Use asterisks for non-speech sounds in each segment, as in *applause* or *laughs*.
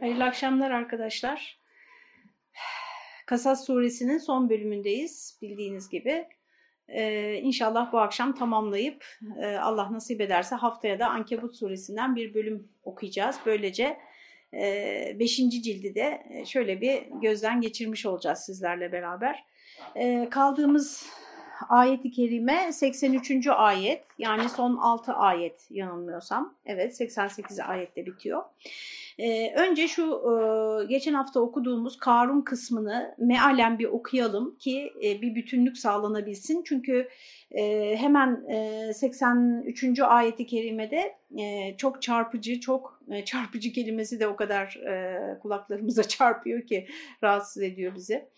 Hayırlı akşamlar arkadaşlar. Kasas suresinin son bölümündeyiz bildiğiniz gibi. Ee, inşallah bu akşam tamamlayıp e, Allah nasip ederse haftaya da Ankebut suresinden bir bölüm okuyacağız. Böylece 5. E, cildi de e, şöyle bir gözden geçirmiş olacağız sizlerle beraber. E, kaldığımız ayeti kerime 83. ayet yani son 6 ayet yanılmıyorsam. Evet 88 ayette bitiyor. Ee, önce şu e, geçen hafta okuduğumuz Karun kısmını mealen bir okuyalım ki e, bir bütünlük sağlanabilsin. Çünkü e, hemen e, 83. ayeti kerimede e, çok çarpıcı, çok e, çarpıcı kelimesi de o kadar e, kulaklarımıza *laughs* çarpıyor ki rahatsız ediyor bizi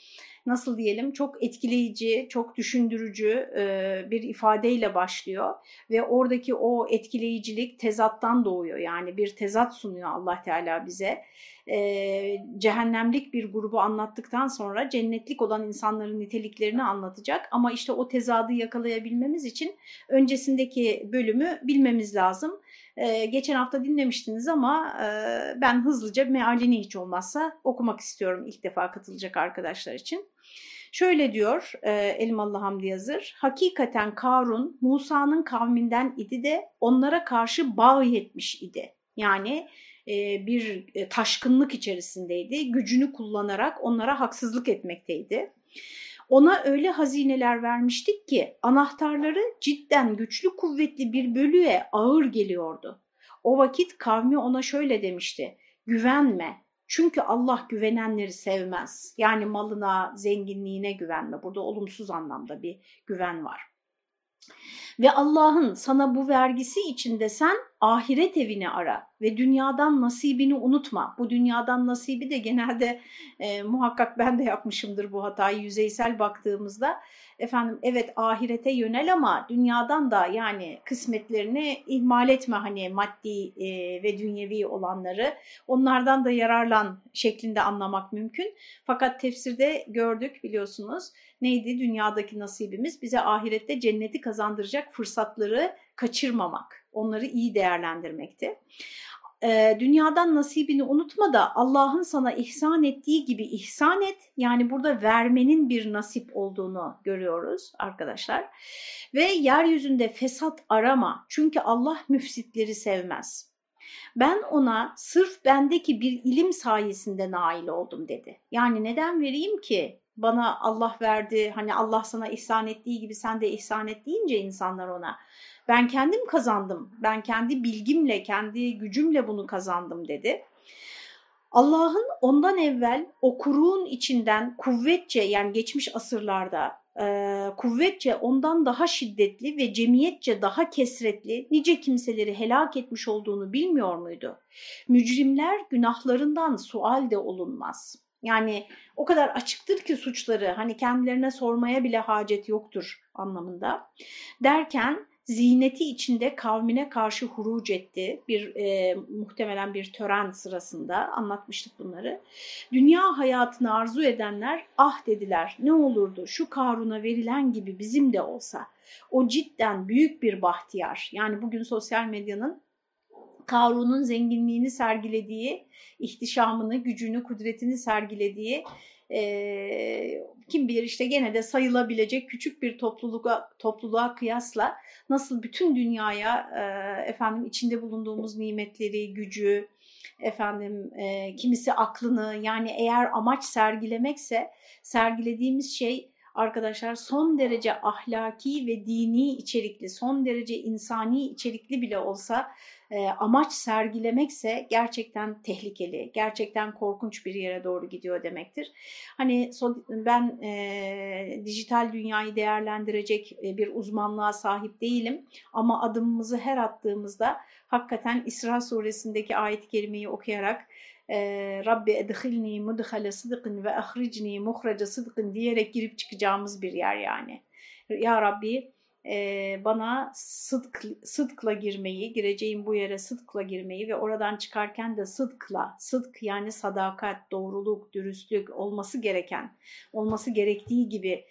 nasıl diyelim çok etkileyici, çok düşündürücü e, bir ifadeyle başlıyor ve oradaki o etkileyicilik tezattan doğuyor. Yani bir tezat sunuyor Allah Teala bize. E, cehennemlik bir grubu anlattıktan sonra cennetlik olan insanların niteliklerini anlatacak ama işte o tezadı yakalayabilmemiz için öncesindeki bölümü bilmemiz lazım. Ee, geçen hafta dinlemiştiniz ama e, ben hızlıca mealini hiç olmazsa okumak istiyorum ilk defa katılacak arkadaşlar için. Şöyle diyor e, Elmalı Hamdi Yazır, hakikaten Karun Musa'nın kavminden idi de onlara karşı bağ etmiş idi. Yani e, bir e, taşkınlık içerisindeydi, gücünü kullanarak onlara haksızlık etmekteydi. Ona öyle hazineler vermiştik ki anahtarları cidden güçlü kuvvetli bir bölüye ağır geliyordu. O vakit kavmi ona şöyle demişti, güvenme çünkü Allah güvenenleri sevmez. Yani malına, zenginliğine güvenme. Burada olumsuz anlamda bir güven var. Ve Allah'ın sana bu vergisi içinde sen ahiret evini ara ve dünyadan nasibini unutma. Bu dünyadan nasibi de genelde e, muhakkak ben de yapmışımdır bu hatayı yüzeysel baktığımızda. Efendim evet ahirete yönel ama dünyadan da yani kısmetlerini ihmal etme hani maddi e, ve dünyevi olanları onlardan da yararlan şeklinde anlamak mümkün. Fakat tefsirde gördük biliyorsunuz neydi dünyadaki nasibimiz bize ahirette cenneti kazandıracak fırsatları kaçırmamak, onları iyi değerlendirmekti. Ee, dünyadan nasibini unutma da Allah'ın sana ihsan ettiği gibi ihsan et. Yani burada vermenin bir nasip olduğunu görüyoruz arkadaşlar. Ve yeryüzünde fesat arama çünkü Allah müfsitleri sevmez. Ben ona sırf bendeki bir ilim sayesinde nail oldum dedi. Yani neden vereyim ki? Bana Allah verdi, hani Allah sana ihsan ettiği gibi sen de ihsan et deyince insanlar ona ben kendim kazandım. Ben kendi bilgimle, kendi gücümle bunu kazandım dedi. Allah'ın ondan evvel o kuruğun içinden kuvvetçe yani geçmiş asırlarda e, kuvvetçe ondan daha şiddetli ve cemiyetçe daha kesretli nice kimseleri helak etmiş olduğunu bilmiyor muydu? Mücrimler günahlarından sual de olunmaz. Yani o kadar açıktır ki suçları hani kendilerine sormaya bile hacet yoktur anlamında. Derken ziyneti içinde kavmine karşı huruc etti. Bir e, muhtemelen bir tören sırasında anlatmıştık bunları. Dünya hayatını arzu edenler ah dediler ne olurdu şu Karun'a verilen gibi bizim de olsa. O cidden büyük bir bahtiyar. Yani bugün sosyal medyanın Karun'un zenginliğini sergilediği, ihtişamını, gücünü, kudretini sergilediği e, kim bilir işte gene de sayılabilecek küçük bir topluluğa, topluluğa kıyasla nasıl bütün dünyaya e, efendim içinde bulunduğumuz nimetleri, gücü, efendim e, kimisi aklını yani eğer amaç sergilemekse sergilediğimiz şey arkadaşlar son derece ahlaki ve dini içerikli, son derece insani içerikli bile olsa e, amaç sergilemekse gerçekten tehlikeli, gerçekten korkunç bir yere doğru gidiyor demektir. Hani ben e, dijital dünyayı değerlendirecek e, bir uzmanlığa sahip değilim ama adımımızı her attığımızda hakikaten İsra suresindeki ayet-i kerimeyi okuyarak e, Rabbi edhilni mudhale sıdıkın ve ahricni muhraca sıdıkın diyerek girip çıkacağımız bir yer yani. Ya Rabbi bana sıdk, sıdkla girmeyi, gireceğim bu yere sıdkla girmeyi ve oradan çıkarken de sıdkla, sıdk yani sadakat, doğruluk, dürüstlük olması gereken, olması gerektiği gibi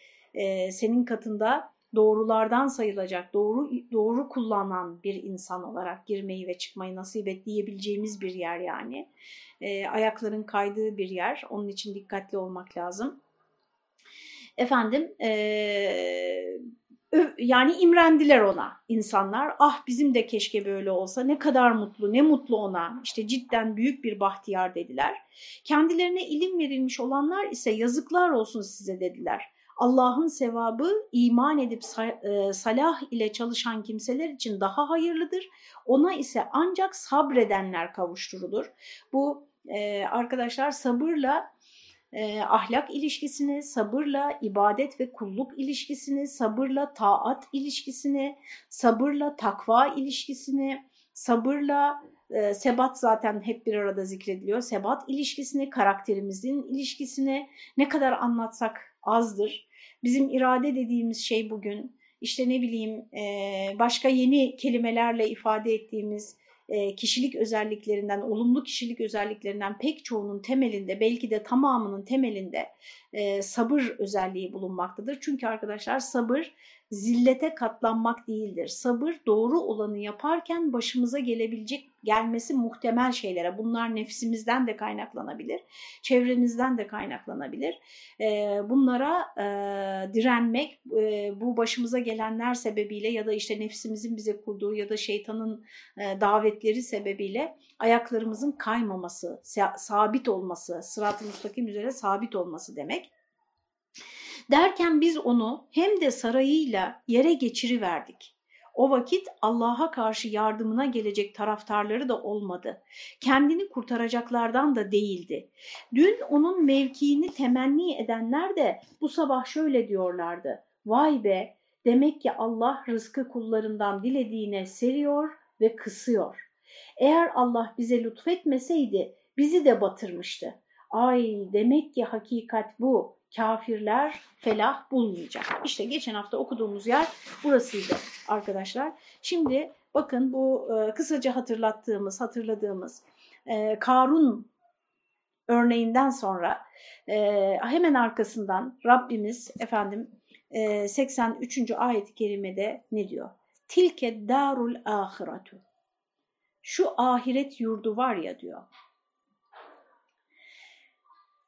senin katında doğrulardan sayılacak, doğru doğru kullanan bir insan olarak girmeyi ve çıkmayı nasip et diyebileceğimiz bir yer yani. E, ayakların kaydığı bir yer. Onun için dikkatli olmak lazım. Efendim, e, yani imrendiler ona insanlar. Ah bizim de keşke böyle olsa ne kadar mutlu ne mutlu ona işte cidden büyük bir bahtiyar dediler. Kendilerine ilim verilmiş olanlar ise yazıklar olsun size dediler. Allah'ın sevabı iman edip e, salah ile çalışan kimseler için daha hayırlıdır. Ona ise ancak sabredenler kavuşturulur. Bu e, arkadaşlar sabırla e, ahlak ilişkisini, sabırla ibadet ve kulluk ilişkisini, sabırla taat ilişkisini, sabırla takva ilişkisini, sabırla e, sebat zaten hep bir arada zikrediliyor. Sebat ilişkisini, karakterimizin ilişkisini ne kadar anlatsak azdır. Bizim irade dediğimiz şey bugün işte ne bileyim e, başka yeni kelimelerle ifade ettiğimiz kişilik özelliklerinden, olumlu kişilik özelliklerinden pek çoğunun temelinde, belki de tamamının temelinde e, sabır özelliği bulunmaktadır. Çünkü arkadaşlar sabır zillete katlanmak değildir. Sabır doğru olanı yaparken başımıza gelebilecek gelmesi muhtemel şeylere. Bunlar nefsimizden de kaynaklanabilir, çevremizden de kaynaklanabilir. Bunlara direnmek, bu başımıza gelenler sebebiyle ya da işte nefsimizin bize kurduğu ya da şeytanın davetleri sebebiyle ayaklarımızın kaymaması, sabit olması, sırat-ı müstakim üzere sabit olması demek. Derken biz onu hem de sarayıyla yere geçiriverdik. O vakit Allah'a karşı yardımına gelecek taraftarları da olmadı. Kendini kurtaracaklardan da değildi. Dün onun mevkiini temenni edenler de bu sabah şöyle diyorlardı. Vay be demek ki Allah rızkı kullarından dilediğine seriyor ve kısıyor. Eğer Allah bize lütfetmeseydi bizi de batırmıştı. Ay demek ki hakikat bu kafirler felah bulmayacak. İşte geçen hafta okuduğumuz yer burasıydı arkadaşlar. Şimdi bakın bu e, kısaca hatırlattığımız, hatırladığımız e, Karun örneğinden sonra e, hemen arkasından Rabbimiz efendim 83. ayet-i kerimede ne diyor? Tilke darul ahiretu. Şu ahiret yurdu var ya diyor.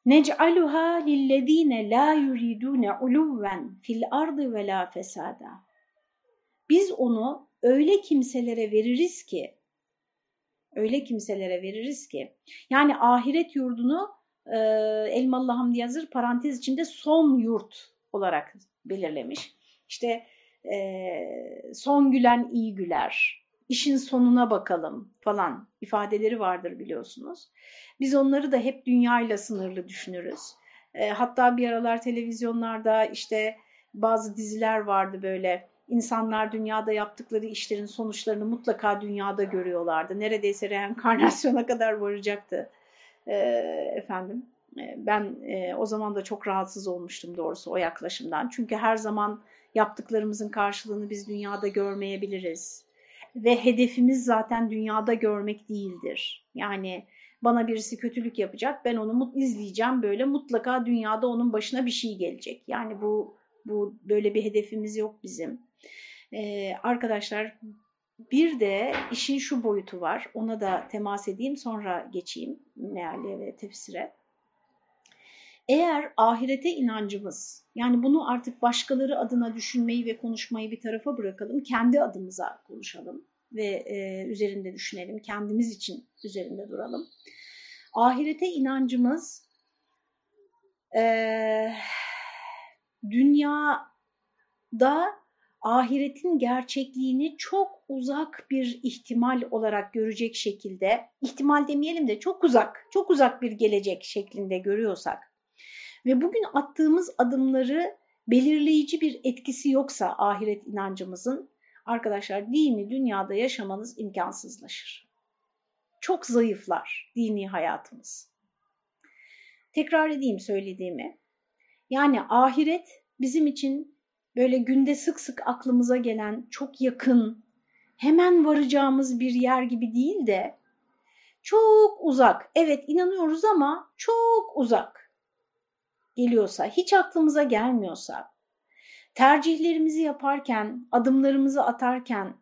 Nec'aluha lillezine la yuridune uluven fil ardı ve la fesada. Biz onu öyle kimselere veririz ki, öyle kimselere veririz ki, yani ahiret yurdunu e, Elmalı Hamdi Yazır parantez içinde son yurt olarak belirlemiş. İşte e, son gülen iyi güler, işin sonuna bakalım falan ifadeleri vardır biliyorsunuz. Biz onları da hep dünyayla sınırlı düşünürüz. E, hatta bir aralar televizyonlarda işte bazı diziler vardı böyle insanlar dünyada yaptıkları işlerin sonuçlarını mutlaka dünyada görüyorlardı. Neredeyse reenkarnasyona *laughs* kadar varacaktı e, efendim. E, ben e, o zaman da çok rahatsız olmuştum doğrusu o yaklaşımdan. Çünkü her zaman yaptıklarımızın karşılığını biz dünyada görmeyebiliriz. Ve hedefimiz zaten dünyada görmek değildir. Yani bana birisi kötülük yapacak ben onu izleyeceğim böyle mutlaka dünyada onun başına bir şey gelecek. Yani bu bu böyle bir hedefimiz yok bizim. Ee, arkadaşlar bir de işin şu boyutu var ona da temas edeyim sonra geçeyim meale ve tefsire. Eğer ahirete inancımız, yani bunu artık başkaları adına düşünmeyi ve konuşmayı bir tarafa bırakalım, kendi adımıza konuşalım ve e, üzerinde düşünelim, kendimiz için üzerinde duralım. Ahirete inancımız e, dünyada ahiretin gerçekliğini çok uzak bir ihtimal olarak görecek şekilde, ihtimal demeyelim de çok uzak, çok uzak bir gelecek şeklinde görüyorsak ve bugün attığımız adımları belirleyici bir etkisi yoksa ahiret inancımızın, arkadaşlar dini dünyada yaşamanız imkansızlaşır. Çok zayıflar dini hayatımız. Tekrar edeyim söylediğimi. Yani ahiret bizim için böyle günde sık sık aklımıza gelen çok yakın, hemen varacağımız bir yer gibi değil de çok uzak. Evet inanıyoruz ama çok uzak geliyorsa, hiç aklımıza gelmiyorsa tercihlerimizi yaparken, adımlarımızı atarken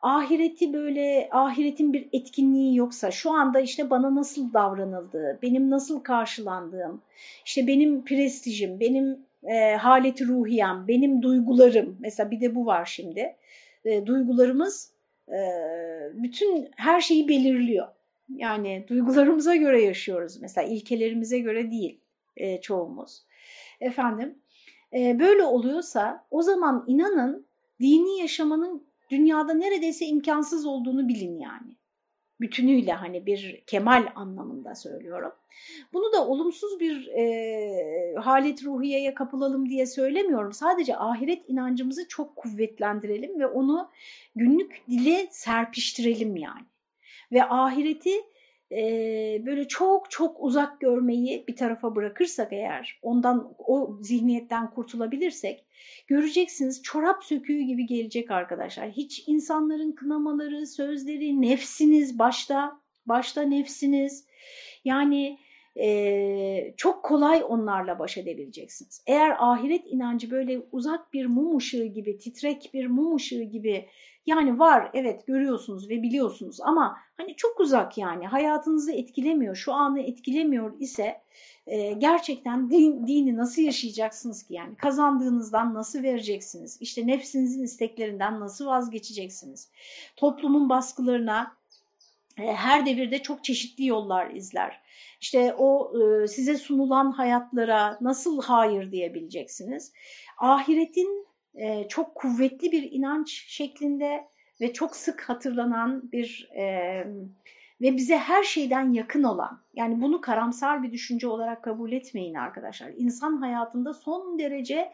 ahireti böyle ahiretin bir etkinliği yoksa şu anda işte bana nasıl davranıldığı, benim nasıl karşılandığım, işte benim prestijim, benim e, haleti ruhiyem, benim duygularım mesela bir de bu var şimdi. E, duygularımız e, bütün her şeyi belirliyor. Yani duygularımıza göre yaşıyoruz mesela ilkelerimize göre değil e, çoğumuz. Efendim e, böyle oluyorsa o zaman inanın dini yaşamanın dünyada neredeyse imkansız olduğunu bilin yani. Bütünüyle hani bir kemal anlamında söylüyorum. Bunu da olumsuz bir e, halet ruhiyeye kapılalım diye söylemiyorum. Sadece ahiret inancımızı çok kuvvetlendirelim ve onu günlük dile serpiştirelim yani. Ve ahireti e, böyle çok çok uzak görmeyi bir tarafa bırakırsak eğer, ondan o zihniyetten kurtulabilirsek, göreceksiniz çorap söküğü gibi gelecek arkadaşlar. Hiç insanların kınamaları, sözleri, nefsiniz başta, başta nefsiniz. Yani e, çok kolay onlarla baş edebileceksiniz. Eğer ahiret inancı böyle uzak bir mum ışığı gibi, titrek bir mum ışığı gibi yani var evet görüyorsunuz ve biliyorsunuz ama hani çok uzak yani hayatınızı etkilemiyor, şu anı etkilemiyor ise e, gerçekten din, dini nasıl yaşayacaksınız ki yani kazandığınızdan nasıl vereceksiniz? İşte nefsinizin isteklerinden nasıl vazgeçeceksiniz? Toplumun baskılarına her devirde çok çeşitli yollar izler. İşte o e, size sunulan hayatlara nasıl hayır diyebileceksiniz? Ahiretin e, çok kuvvetli bir inanç şeklinde ve çok sık hatırlanan bir e, ve bize her şeyden yakın olan, yani bunu karamsar bir düşünce olarak kabul etmeyin arkadaşlar. İnsan hayatında son derece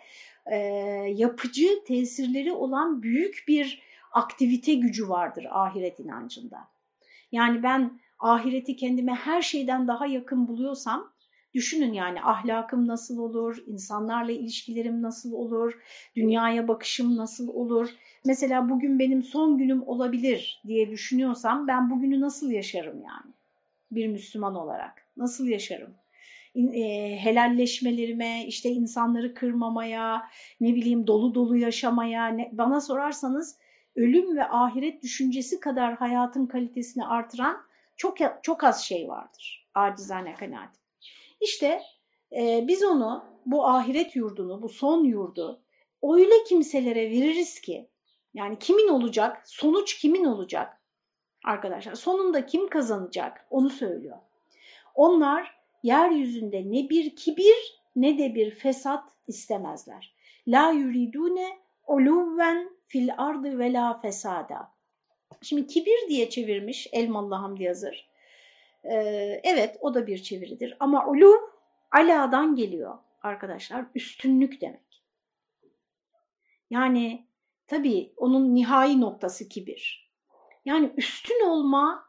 yapıcı tesirleri olan büyük bir aktivite gücü vardır ahiret inancında. Yani ben ahireti kendime her şeyden daha yakın buluyorsam düşünün yani ahlakım nasıl olur, insanlarla ilişkilerim nasıl olur, dünyaya bakışım nasıl olur. Mesela bugün benim son günüm olabilir diye düşünüyorsam ben bugünü nasıl yaşarım yani bir Müslüman olarak? Nasıl yaşarım? E, helalleşmelerime, işte insanları kırmamaya, ne bileyim dolu dolu yaşamaya, bana sorarsanız ölüm ve ahiret düşüncesi kadar hayatın kalitesini artıran çok çok az şey vardır. Acizane kanaatim. İşte e, biz onu, bu ahiret yurdunu, bu son yurdu öyle kimselere veririz ki, yani kimin olacak, sonuç kimin olacak arkadaşlar? Sonunda kim kazanacak onu söylüyor. Onlar yeryüzünde ne bir kibir ne de bir fesat istemezler. La yuridune uluven fil ardı ve la fesada. Şimdi kibir diye çevirmiş Elmalı Hamdi Yazır. Ee, evet o da bir çeviridir ama ulu aladan geliyor arkadaşlar üstünlük demek. Yani tabii onun nihai noktası kibir. Yani üstün olma,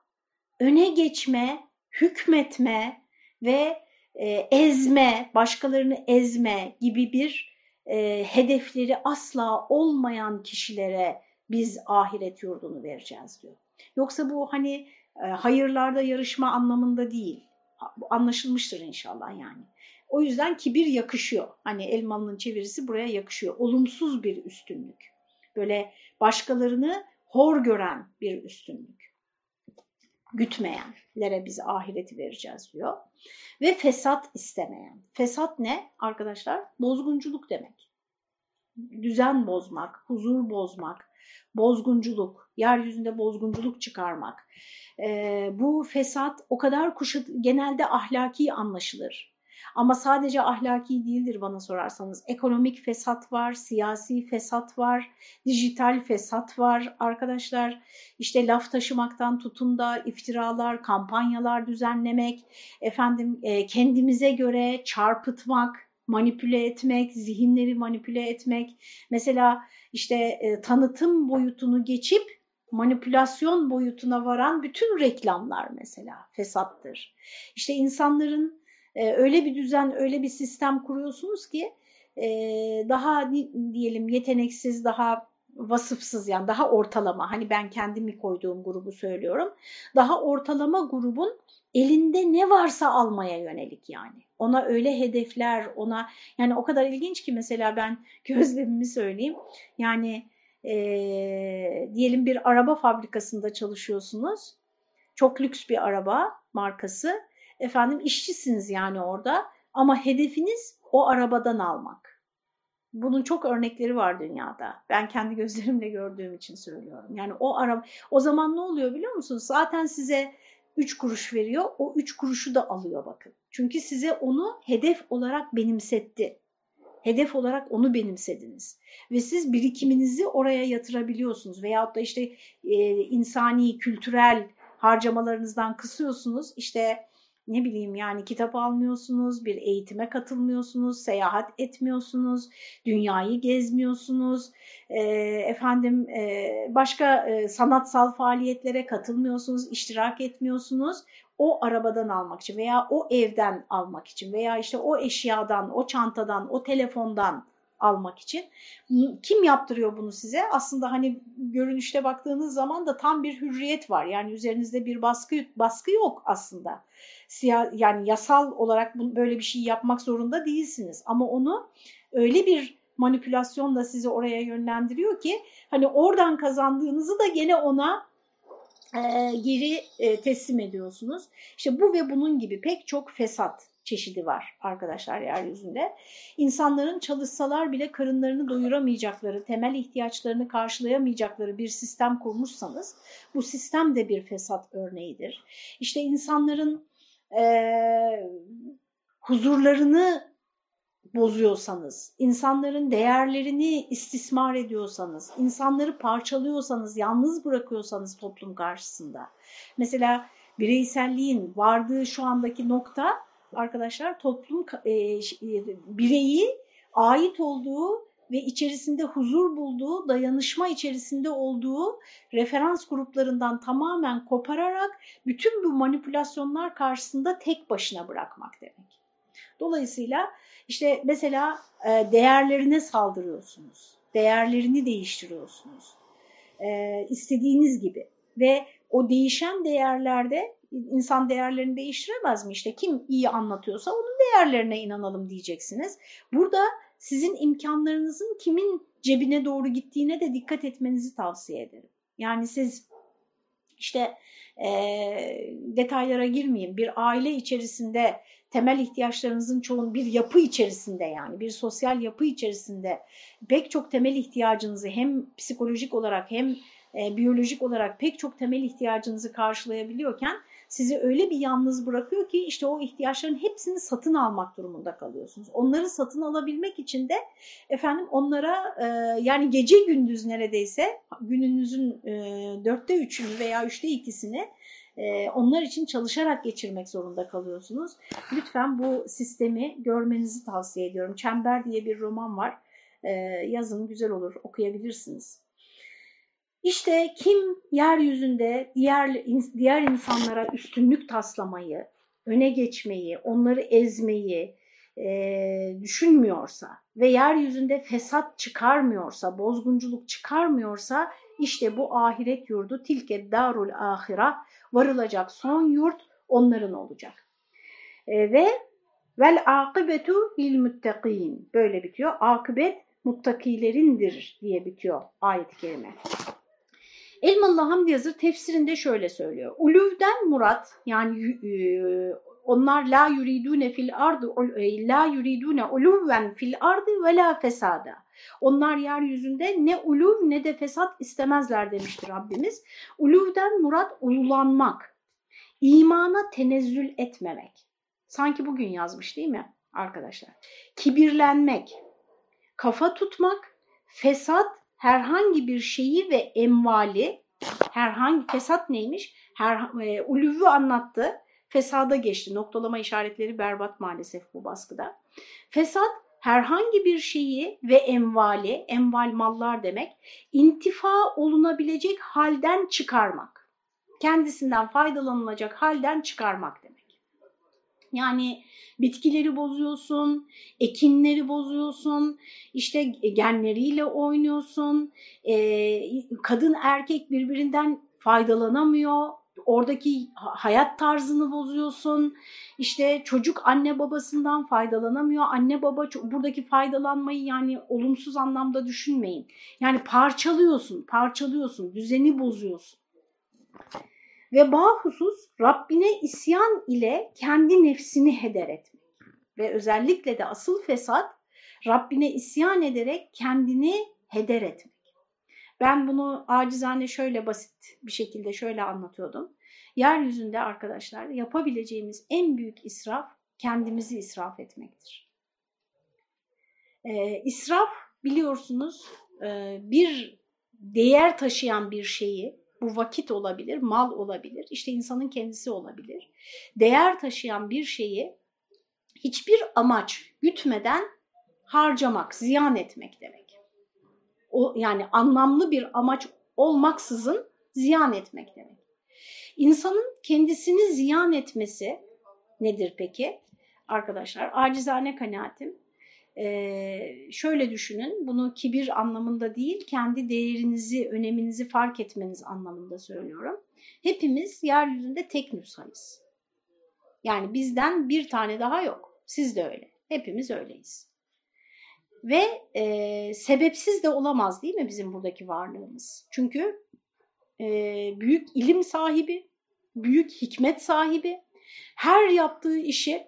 öne geçme, hükmetme ve e, ezme, başkalarını ezme gibi bir e, hedefleri asla olmayan kişilere biz ahiret yurdunu vereceğiz diyor. Yoksa bu hani e, hayırlarda yarışma anlamında değil. Anlaşılmıştır inşallah yani. O yüzden kibir yakışıyor. Hani Elmalı'nın çevirisi buraya yakışıyor. Olumsuz bir üstünlük. Böyle başkalarını hor gören bir üstünlük. Gütmeyenlere biz ahireti vereceğiz diyor. Ve fesat istemeyen. Fesat ne arkadaşlar? Bozgunculuk demek. Düzen bozmak, huzur bozmak, bozgunculuk, yeryüzünde bozgunculuk çıkarmak. E, bu fesat o kadar kuşat, genelde ahlaki anlaşılır. Ama sadece ahlaki değildir bana sorarsanız. Ekonomik fesat var, siyasi fesat var, dijital fesat var arkadaşlar. İşte laf taşımaktan tutun da iftiralar, kampanyalar düzenlemek, efendim e, kendimize göre çarpıtmak, manipüle etmek, zihinleri manipüle etmek. Mesela işte e, tanıtım boyutunu geçip manipülasyon boyutuna varan bütün reklamlar mesela fesattır. İşte insanların e, öyle bir düzen, öyle bir sistem kuruyorsunuz ki e, daha diyelim yeteneksiz, daha vasıfsız yani daha ortalama hani ben kendimi koyduğum grubu söylüyorum. Daha ortalama grubun elinde ne varsa almaya yönelik yani. Ona öyle hedefler, ona yani o kadar ilginç ki mesela ben *laughs* gözlemimi söyleyeyim. Yani e, diyelim bir araba fabrikasında çalışıyorsunuz. Çok lüks bir araba markası. Efendim işçisiniz yani orada ama hedefiniz o arabadan almak. Bunun çok örnekleri var dünyada. Ben kendi gözlerimle gördüğüm için söylüyorum. Yani o araba o zaman ne oluyor biliyor musunuz? Zaten size 3 kuruş veriyor. O 3 kuruşu da alıyor bakın. Çünkü size onu hedef olarak benimsetti. Hedef olarak onu benimsediniz. Ve siz birikiminizi oraya yatırabiliyorsunuz. Veyahut da işte e, insani, kültürel harcamalarınızdan kısıyorsunuz. İşte ne bileyim yani kitap almıyorsunuz, bir eğitime katılmıyorsunuz, seyahat etmiyorsunuz, dünyayı gezmiyorsunuz, e, efendim e, başka e, sanatsal faaliyetlere katılmıyorsunuz, iştirak etmiyorsunuz. O arabadan almak için veya o evden almak için veya işte o eşyadan, o çantadan, o telefondan almak için. Kim yaptırıyor bunu size? Aslında hani görünüşte baktığınız zaman da tam bir hürriyet var. Yani üzerinizde bir baskı baskı yok aslında. Siya, yani yasal olarak böyle bir şey yapmak zorunda değilsiniz. Ama onu öyle bir manipülasyonla sizi oraya yönlendiriyor ki hani oradan kazandığınızı da gene ona e, geri e, teslim ediyorsunuz. İşte bu ve bunun gibi pek çok fesat çeşidi var arkadaşlar yeryüzünde. İnsanların çalışsalar bile karınlarını doyuramayacakları, temel ihtiyaçlarını karşılayamayacakları bir sistem kurmuşsanız bu sistem de bir fesat örneğidir. İşte insanların e, huzurlarını bozuyorsanız, insanların değerlerini istismar ediyorsanız, insanları parçalıyorsanız, yalnız bırakıyorsanız toplum karşısında. Mesela bireyselliğin vardığı şu andaki nokta arkadaşlar toplum e, e, bireyi ait olduğu ve içerisinde huzur bulduğu, dayanışma içerisinde olduğu referans gruplarından tamamen kopararak bütün bu manipülasyonlar karşısında tek başına bırakmak demek. Dolayısıyla işte mesela e, değerlerine saldırıyorsunuz, değerlerini değiştiriyorsunuz, e, istediğiniz gibi ve o değişen değerlerde insan değerlerini değiştiremez mi? İşte kim iyi anlatıyorsa onun değerlerine inanalım diyeceksiniz. Burada sizin imkanlarınızın kimin cebine doğru gittiğine de dikkat etmenizi tavsiye ederim. Yani siz işte e, detaylara girmeyeyim bir aile içerisinde temel ihtiyaçlarınızın çoğun bir yapı içerisinde yani bir sosyal yapı içerisinde pek çok temel ihtiyacınızı hem psikolojik olarak hem e, biyolojik olarak pek çok temel ihtiyacınızı karşılayabiliyorken sizi öyle bir yalnız bırakıyor ki işte o ihtiyaçların hepsini satın almak durumunda kalıyorsunuz. Onları satın alabilmek için de efendim onlara e, yani gece gündüz neredeyse gününüzün e, dörtte üçünü veya üçte ikisini e, onlar için çalışarak geçirmek zorunda kalıyorsunuz. Lütfen bu sistemi görmenizi tavsiye ediyorum. Çember diye bir roman var. E, yazın güzel olur okuyabilirsiniz. İşte kim yeryüzünde diğer, diğer insanlara üstünlük taslamayı, öne geçmeyi, onları ezmeyi e, düşünmüyorsa ve yeryüzünde fesat çıkarmıyorsa, bozgunculuk çıkarmıyorsa işte bu ahiret yurdu tilke darul ahira varılacak son yurt onların olacak. E, ve vel akibetu lil muttakin böyle bitiyor. Akıbet muttakilerindir diye bitiyor ayet-i kerime. Elmalı Hamdi Yazır tefsirinde şöyle söylüyor. Uluvden murat yani e, onlar la yuridune fil ardı e, la yuridune uluven fil ardı ve la fesada. Onlar yeryüzünde ne uluv ne de fesat istemezler demiştir Rabbimiz. Uluvden murat ululanmak, imana tenezzül etmemek. Sanki bugün yazmış değil mi arkadaşlar? Kibirlenmek, kafa tutmak, fesat herhangi bir şeyi ve emvali, herhangi fesat neymiş? Her, e, uluvü anlattı, fesada geçti. Noktalama işaretleri berbat maalesef bu baskıda. Fesat herhangi bir şeyi ve emvali, emval mallar demek, intifa olunabilecek halden çıkarmak. Kendisinden faydalanılacak halden çıkarmak demek. Yani bitkileri bozuyorsun, ekinleri bozuyorsun, işte genleriyle oynuyorsun, e, kadın erkek birbirinden faydalanamıyor, oradaki hayat tarzını bozuyorsun. İşte çocuk anne babasından faydalanamıyor. Anne baba buradaki faydalanmayı yani olumsuz anlamda düşünmeyin. Yani parçalıyorsun, parçalıyorsun, düzeni bozuyorsun. Ve bahusus Rabbine isyan ile kendi nefsini heder etmek. Ve özellikle de asıl fesat Rabbine isyan ederek kendini heder etmek. Ben bunu acizane şöyle basit bir şekilde şöyle anlatıyordum. Yeryüzünde arkadaşlar yapabileceğimiz en büyük israf kendimizi israf etmektir. Ee, israf biliyorsunuz e, bir değer taşıyan bir şeyi, bu vakit olabilir, mal olabilir, işte insanın kendisi olabilir. Değer taşıyan bir şeyi hiçbir amaç gütmeden harcamak, ziyan etmek demek. O, yani anlamlı bir amaç olmaksızın ziyan etmek demek. İnsanın kendisini ziyan etmesi nedir peki? Arkadaşlar acizane kanaatim ee, şöyle düşünün bunu kibir anlamında değil kendi değerinizi, öneminizi fark etmeniz anlamında söylüyorum. Hepimiz yeryüzünde tek nüshayız. Yani bizden bir tane daha yok. Siz de öyle. Hepimiz öyleyiz. Ve e, sebepsiz de olamaz değil mi bizim buradaki varlığımız? Çünkü e, büyük ilim sahibi, büyük hikmet sahibi, her yaptığı işi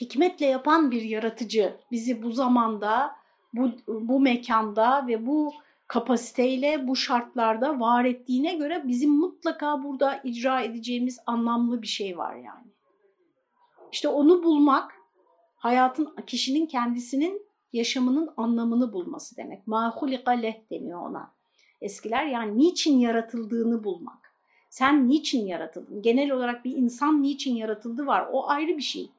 hikmetle yapan bir yaratıcı bizi bu zamanda, bu, bu mekanda ve bu kapasiteyle, bu şartlarda var ettiğine göre bizim mutlaka burada icra edeceğimiz anlamlı bir şey var yani. İşte onu bulmak, hayatın, kişinin kendisinin yaşamının anlamını bulması demek. Mahulika leh deniyor ona. Eskiler yani niçin yaratıldığını bulmak. Sen niçin yaratıldın? Genel olarak bir insan niçin yaratıldı var. O ayrı bir şey.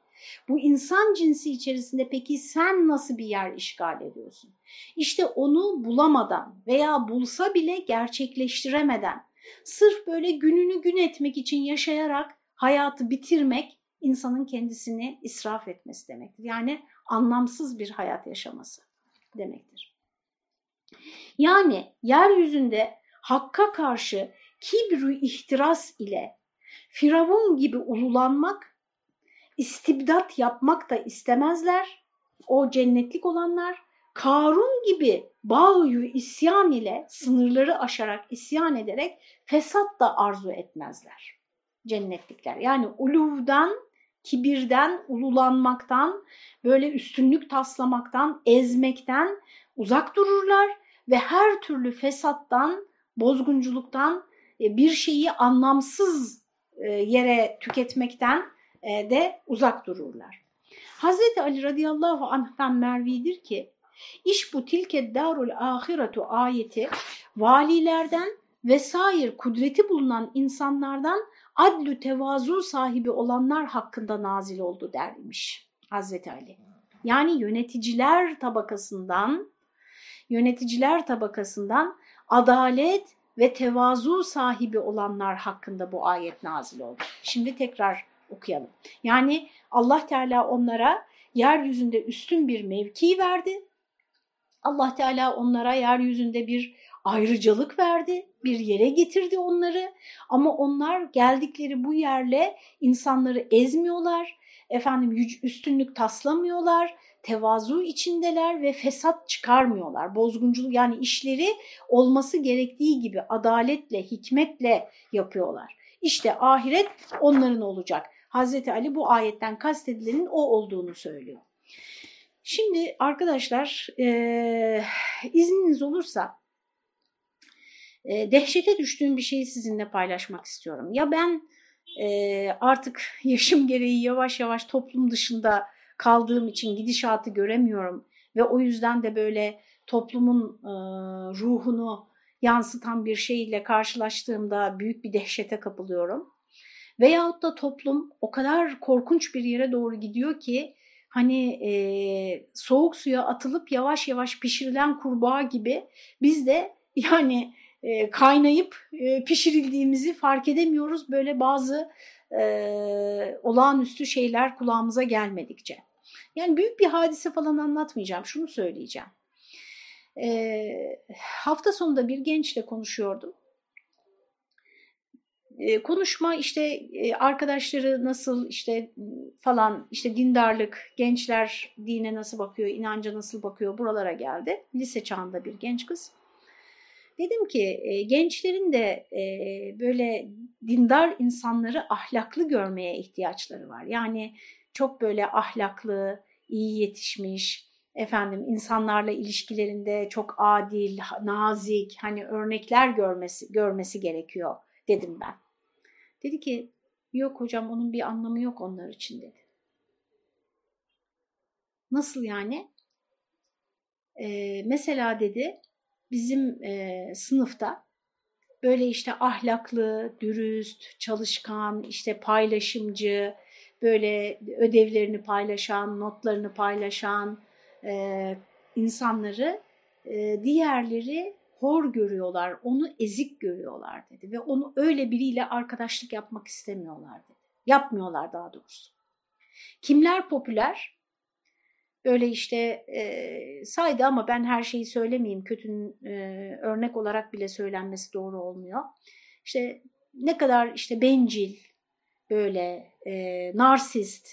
Bu insan cinsi içerisinde peki sen nasıl bir yer işgal ediyorsun? İşte onu bulamadan veya bulsa bile gerçekleştiremeden, sırf böyle gününü gün etmek için yaşayarak hayatı bitirmek insanın kendisini israf etmesi demektir. Yani anlamsız bir hayat yaşaması demektir. Yani yeryüzünde hakka karşı kibru ihtiras ile Firavun gibi ululanmak istibdat yapmak da istemezler. O cennetlik olanlar Karun gibi bağyu isyan ile sınırları aşarak isyan ederek fesat da arzu etmezler. Cennetlikler yani uluvdan, kibirden, ululanmaktan, böyle üstünlük taslamaktan, ezmekten uzak dururlar ve her türlü fesattan, bozgunculuktan e, bir şeyi anlamsız e, yere tüketmekten de uzak dururlar. Hazreti Ali radıyallahu anh'tan mervidir ki iş bu tilke darul ahiretu ayeti valilerden vesair kudreti bulunan insanlardan adlü tevazu sahibi olanlar hakkında nazil oldu dermiş Hazreti Ali. Yani yöneticiler tabakasından yöneticiler tabakasından adalet ve tevazu sahibi olanlar hakkında bu ayet nazil oldu. Şimdi tekrar okuyalım. Yani Allah Teala onlara yeryüzünde üstün bir mevki verdi. Allah Teala onlara yeryüzünde bir ayrıcalık verdi, bir yere getirdi onları ama onlar geldikleri bu yerle insanları ezmiyorlar, efendim üstünlük taslamıyorlar, tevazu içindeler ve fesat çıkarmıyorlar. Bozgunculuk yani işleri olması gerektiği gibi adaletle, hikmetle yapıyorlar. İşte ahiret onların olacak. Hazreti Ali bu ayetten kastedilenin o olduğunu söylüyor. Şimdi arkadaşlar e, izniniz olursa e, dehşete düştüğüm bir şeyi sizinle paylaşmak istiyorum. Ya ben e, artık yaşım gereği yavaş yavaş toplum dışında kaldığım için gidişatı göremiyorum ve o yüzden de böyle toplumun e, ruhunu yansıtan bir şeyle karşılaştığımda büyük bir dehşete kapılıyorum. Veyahut da toplum o kadar korkunç bir yere doğru gidiyor ki hani e, soğuk suya atılıp yavaş yavaş pişirilen kurbağa gibi biz de *laughs* yani e, kaynayıp e, pişirildiğimizi fark edemiyoruz böyle bazı e, olağanüstü şeyler kulağımıza gelmedikçe. Yani büyük bir hadise falan anlatmayacağım şunu söyleyeceğim. E, hafta sonunda bir gençle konuşuyordum konuşma işte e, arkadaşları nasıl işte falan işte dindarlık, gençler dine nasıl bakıyor, inanca nasıl bakıyor buralara geldi. Lise çağında bir genç kız. Dedim ki e, gençlerin de e, böyle dindar insanları ahlaklı görmeye ihtiyaçları var. Yani çok böyle ahlaklı, iyi yetişmiş, efendim insanlarla ilişkilerinde çok adil, nazik, hani örnekler görmesi görmesi gerekiyor dedim ben. Dedi ki yok hocam onun bir anlamı yok onlar için dedi. Nasıl yani? Ee, mesela dedi bizim e, sınıfta böyle işte ahlaklı, dürüst, çalışkan, işte paylaşımcı, böyle ödevlerini paylaşan, notlarını paylaşan e, insanları e, diğerleri hor görüyorlar, onu ezik görüyorlar dedi ve onu öyle biriyle arkadaşlık yapmak istemiyorlar dedi. Yapmıyorlar daha doğrusu. Kimler popüler? Böyle işte e, saydı ama ben her şeyi söylemeyeyim. Kötünün e, örnek olarak bile söylenmesi doğru olmuyor. İşte ne kadar işte bencil, böyle e, narsist,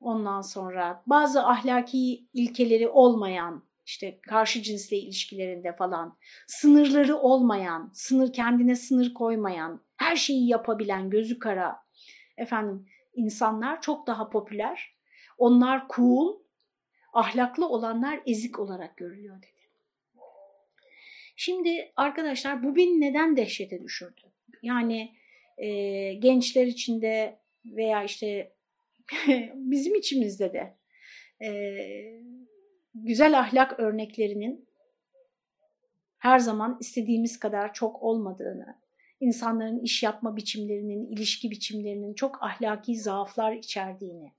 ondan sonra bazı ahlaki ilkeleri olmayan, işte karşı cinsle ilişkilerinde falan, sınırları olmayan, sınır kendine sınır koymayan, her şeyi yapabilen, gözü kara efendim insanlar çok daha popüler. Onlar cool, ahlaklı olanlar ezik olarak görülüyor dedi. Şimdi arkadaşlar bu beni neden dehşete düşürdü? Yani e, gençler içinde veya işte *laughs* bizim içimizde de e, güzel ahlak örneklerinin her zaman istediğimiz kadar çok olmadığını, insanların iş yapma biçimlerinin, ilişki biçimlerinin çok ahlaki zaaflar içerdiğini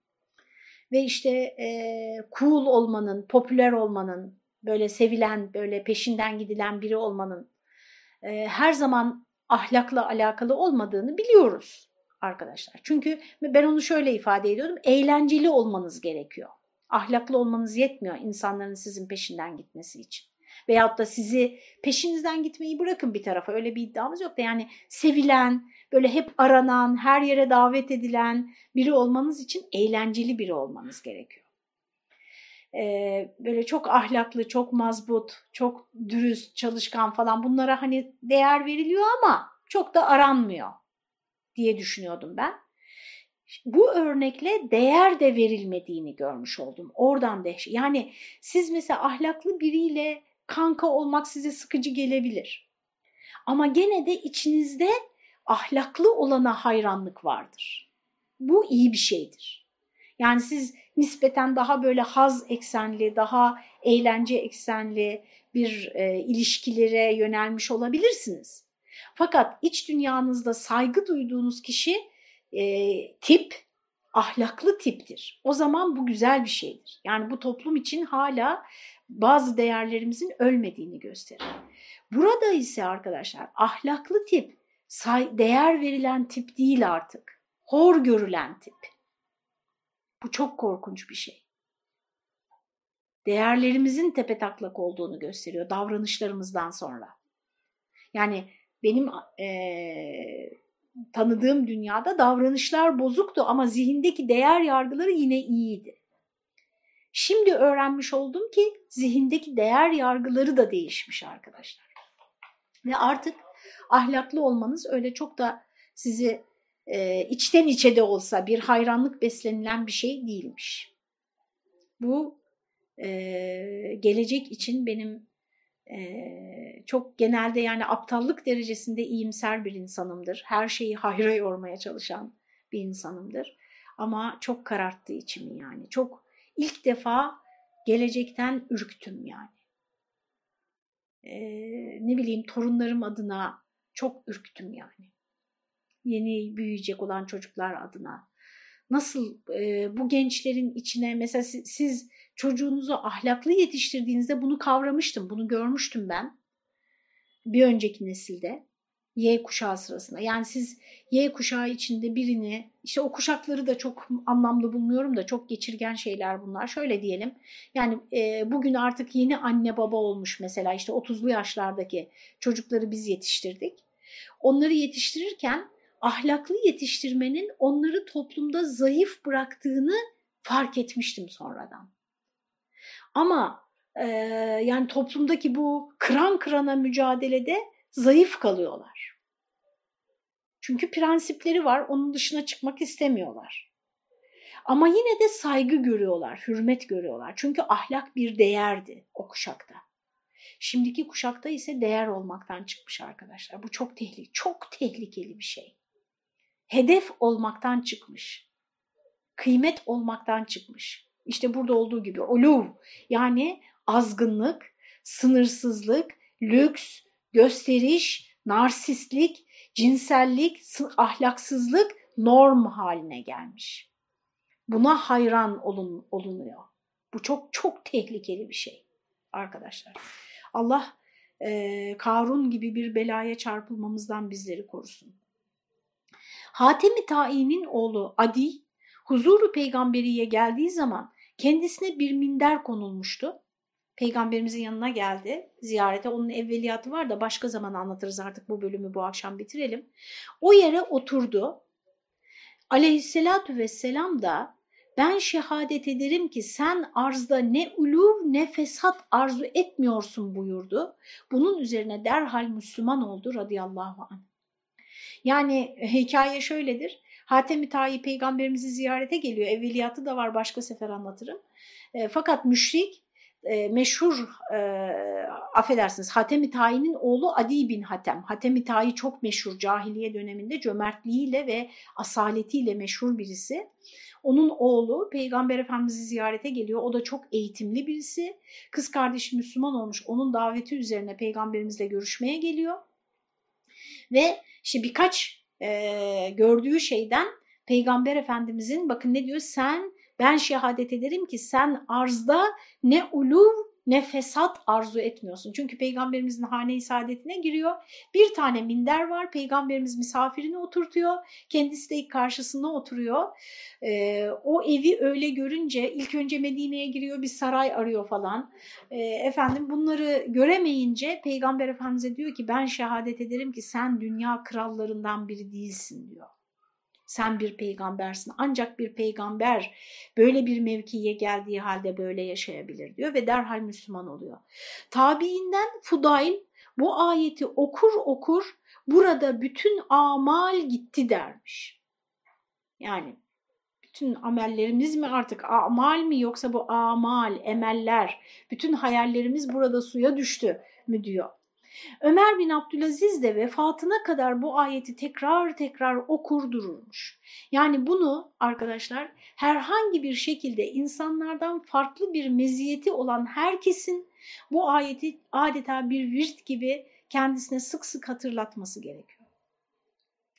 ve işte e, cool olmanın, popüler olmanın, böyle sevilen, böyle peşinden gidilen biri olmanın e, her zaman ahlakla alakalı olmadığını biliyoruz arkadaşlar. Çünkü ben onu şöyle ifade ediyordum, eğlenceli olmanız gerekiyor. Ahlaklı olmanız yetmiyor insanların sizin peşinden gitmesi için. Veyahut da sizi peşinizden gitmeyi bırakın bir tarafa öyle bir iddiamız yok da yani sevilen, böyle hep aranan, her yere davet edilen biri olmanız için eğlenceli biri olmanız gerekiyor. Ee, böyle çok ahlaklı, çok mazbut, çok dürüst, çalışkan falan bunlara hani değer veriliyor ama çok da aranmıyor diye düşünüyordum ben. Bu örnekle değer de verilmediğini görmüş oldum. Oradan dehşet. Yani siz mesela ahlaklı biriyle kanka olmak size sıkıcı gelebilir. Ama gene de içinizde ahlaklı olana hayranlık vardır. Bu iyi bir şeydir. Yani siz nispeten daha böyle haz eksenli, daha eğlence eksenli bir e, ilişkilere yönelmiş olabilirsiniz. Fakat iç dünyanızda saygı duyduğunuz kişi e, tip ahlaklı tiptir. O zaman bu güzel bir şeydir. Yani bu toplum için hala bazı değerlerimizin ölmediğini gösterir. Burada ise arkadaşlar ahlaklı tip değer verilen tip değil artık. Hor görülen tip. Bu çok korkunç bir şey. Değerlerimizin tepetaklak olduğunu gösteriyor davranışlarımızdan sonra. Yani benim e, tanıdığım dünyada davranışlar bozuktu ama zihindeki değer yargıları yine iyiydi. Şimdi öğrenmiş oldum ki zihindeki değer yargıları da değişmiş arkadaşlar. Ve artık ahlaklı olmanız öyle çok da sizi e, içten içe de olsa bir hayranlık beslenilen bir şey değilmiş. Bu e, gelecek için benim e, çok genelde yani aptallık derecesinde iyimser bir insanımdır. Her şeyi hayra yormaya çalışan bir insanımdır. Ama çok kararttı içimi yani. Çok ilk defa gelecekten ürktüm yani. Ee, ne bileyim torunlarım adına çok ürktüm yani. Yeni büyüyecek olan çocuklar adına. Nasıl e, bu gençlerin içine mesela siz, siz çocuğunuzu ahlaklı yetiştirdiğinizde bunu kavramıştım, bunu görmüştüm ben bir önceki nesilde. Y kuşağı sırasında. Yani siz Y kuşağı içinde birini, işte o kuşakları da çok anlamlı bulmuyorum da çok geçirgen şeyler bunlar. Şöyle diyelim, yani e, bugün artık yeni anne baba olmuş mesela işte 30'lu yaşlardaki çocukları biz yetiştirdik. Onları yetiştirirken ahlaklı yetiştirmenin onları toplumda zayıf bıraktığını fark etmiştim sonradan. Ama e, yani toplumdaki bu kıran kırana mücadelede zayıf kalıyorlar. Çünkü prensipleri var, onun dışına çıkmak istemiyorlar. Ama yine de saygı görüyorlar, hürmet görüyorlar. Çünkü ahlak bir değerdi o kuşakta. Şimdiki kuşakta ise değer olmaktan çıkmış arkadaşlar. Bu çok tehlikeli, çok tehlikeli bir şey. Hedef olmaktan çıkmış. Kıymet olmaktan çıkmış. İşte burada olduğu gibi oluv yani azgınlık, sınırsızlık, lüks, gösteriş, narsistlik, cinsellik, ahlaksızlık norm haline gelmiş. Buna hayran olun, olunuyor. Bu çok çok tehlikeli bir şey arkadaşlar. Allah e, Karun gibi bir belaya çarpılmamızdan bizleri korusun. Hatemi Ta'i'nin oğlu Adi, huzuru peygamberiye geldiği zaman kendisine bir minder konulmuştu. Peygamberimizin yanına geldi ziyarete. Onun evveliyatı var da başka zaman anlatırız artık bu bölümü bu akşam bitirelim. O yere oturdu. Aleyhisselatü vesselam da ben şehadet ederim ki sen arzda ne uluv ne fesat arzu etmiyorsun buyurdu. Bunun üzerine derhal Müslüman oldu radıyallahu anh. Yani hikaye şöyledir. Hatem-i Tayi peygamberimizi ziyarete geliyor. Evveliyatı da var başka sefer anlatırım. E, fakat müşrik e, meşhur e, affedersiniz Hatem-i Tayi'nin oğlu Adi bin Hatem. Hatem-i Tayi çok meşhur cahiliye döneminde cömertliğiyle ve asaletiyle meşhur birisi. Onun oğlu Peygamber Efendimiz'i ziyarete geliyor. O da çok eğitimli birisi. Kız kardeşi Müslüman olmuş. Onun daveti üzerine Peygamberimizle görüşmeye geliyor. Ve işte birkaç e, gördüğü şeyden Peygamber Efendimizin bakın ne diyor sen ben şehadet ederim ki sen arzda ne uluv ne fesat arzu etmiyorsun. Çünkü peygamberimizin hane-i saadetine giriyor. Bir tane minder var. Peygamberimiz misafirini oturtuyor. Kendisi de ilk karşısına oturuyor. Ee, o evi öyle görünce ilk önce Medine'ye giriyor bir saray arıyor falan. Ee, efendim bunları göremeyince peygamber efendimize diyor ki ben şehadet ederim ki sen dünya krallarından biri değilsin diyor. Sen bir peygambersin. Ancak bir peygamber böyle bir mevkiye geldiği halde böyle yaşayabilir diyor ve derhal Müslüman oluyor. Tabiinden Fudail bu ayeti okur okur burada bütün amal gitti dermiş. Yani bütün amellerimiz mi artık amal mi yoksa bu amal, emeller, bütün hayallerimiz burada suya düştü mü diyor. Ömer bin Abdülaziz de vefatına kadar bu ayeti tekrar tekrar okur dururmuş. Yani bunu arkadaşlar herhangi bir şekilde insanlardan farklı bir meziyeti olan herkesin bu ayeti adeta bir virt gibi kendisine sık sık hatırlatması gerekiyor.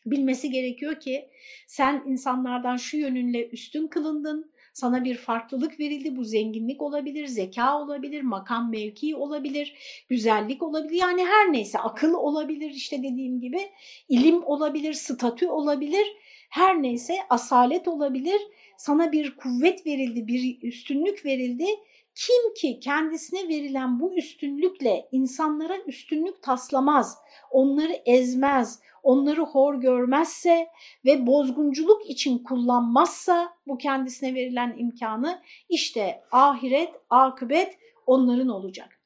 Bilmesi gerekiyor ki sen insanlardan şu yönünle üstün kılındın, sana bir farklılık verildi. Bu zenginlik olabilir, zeka olabilir, makam mevki olabilir, güzellik olabilir. Yani her neyse akıl olabilir işte dediğim gibi. ilim olabilir, statü olabilir. Her neyse asalet olabilir. Sana bir kuvvet verildi, bir üstünlük verildi. Kim ki kendisine verilen bu üstünlükle insanlara üstünlük taslamaz, onları ezmez, onları hor görmezse ve bozgunculuk için kullanmazsa bu kendisine verilen imkanı işte ahiret, akıbet onların olacak.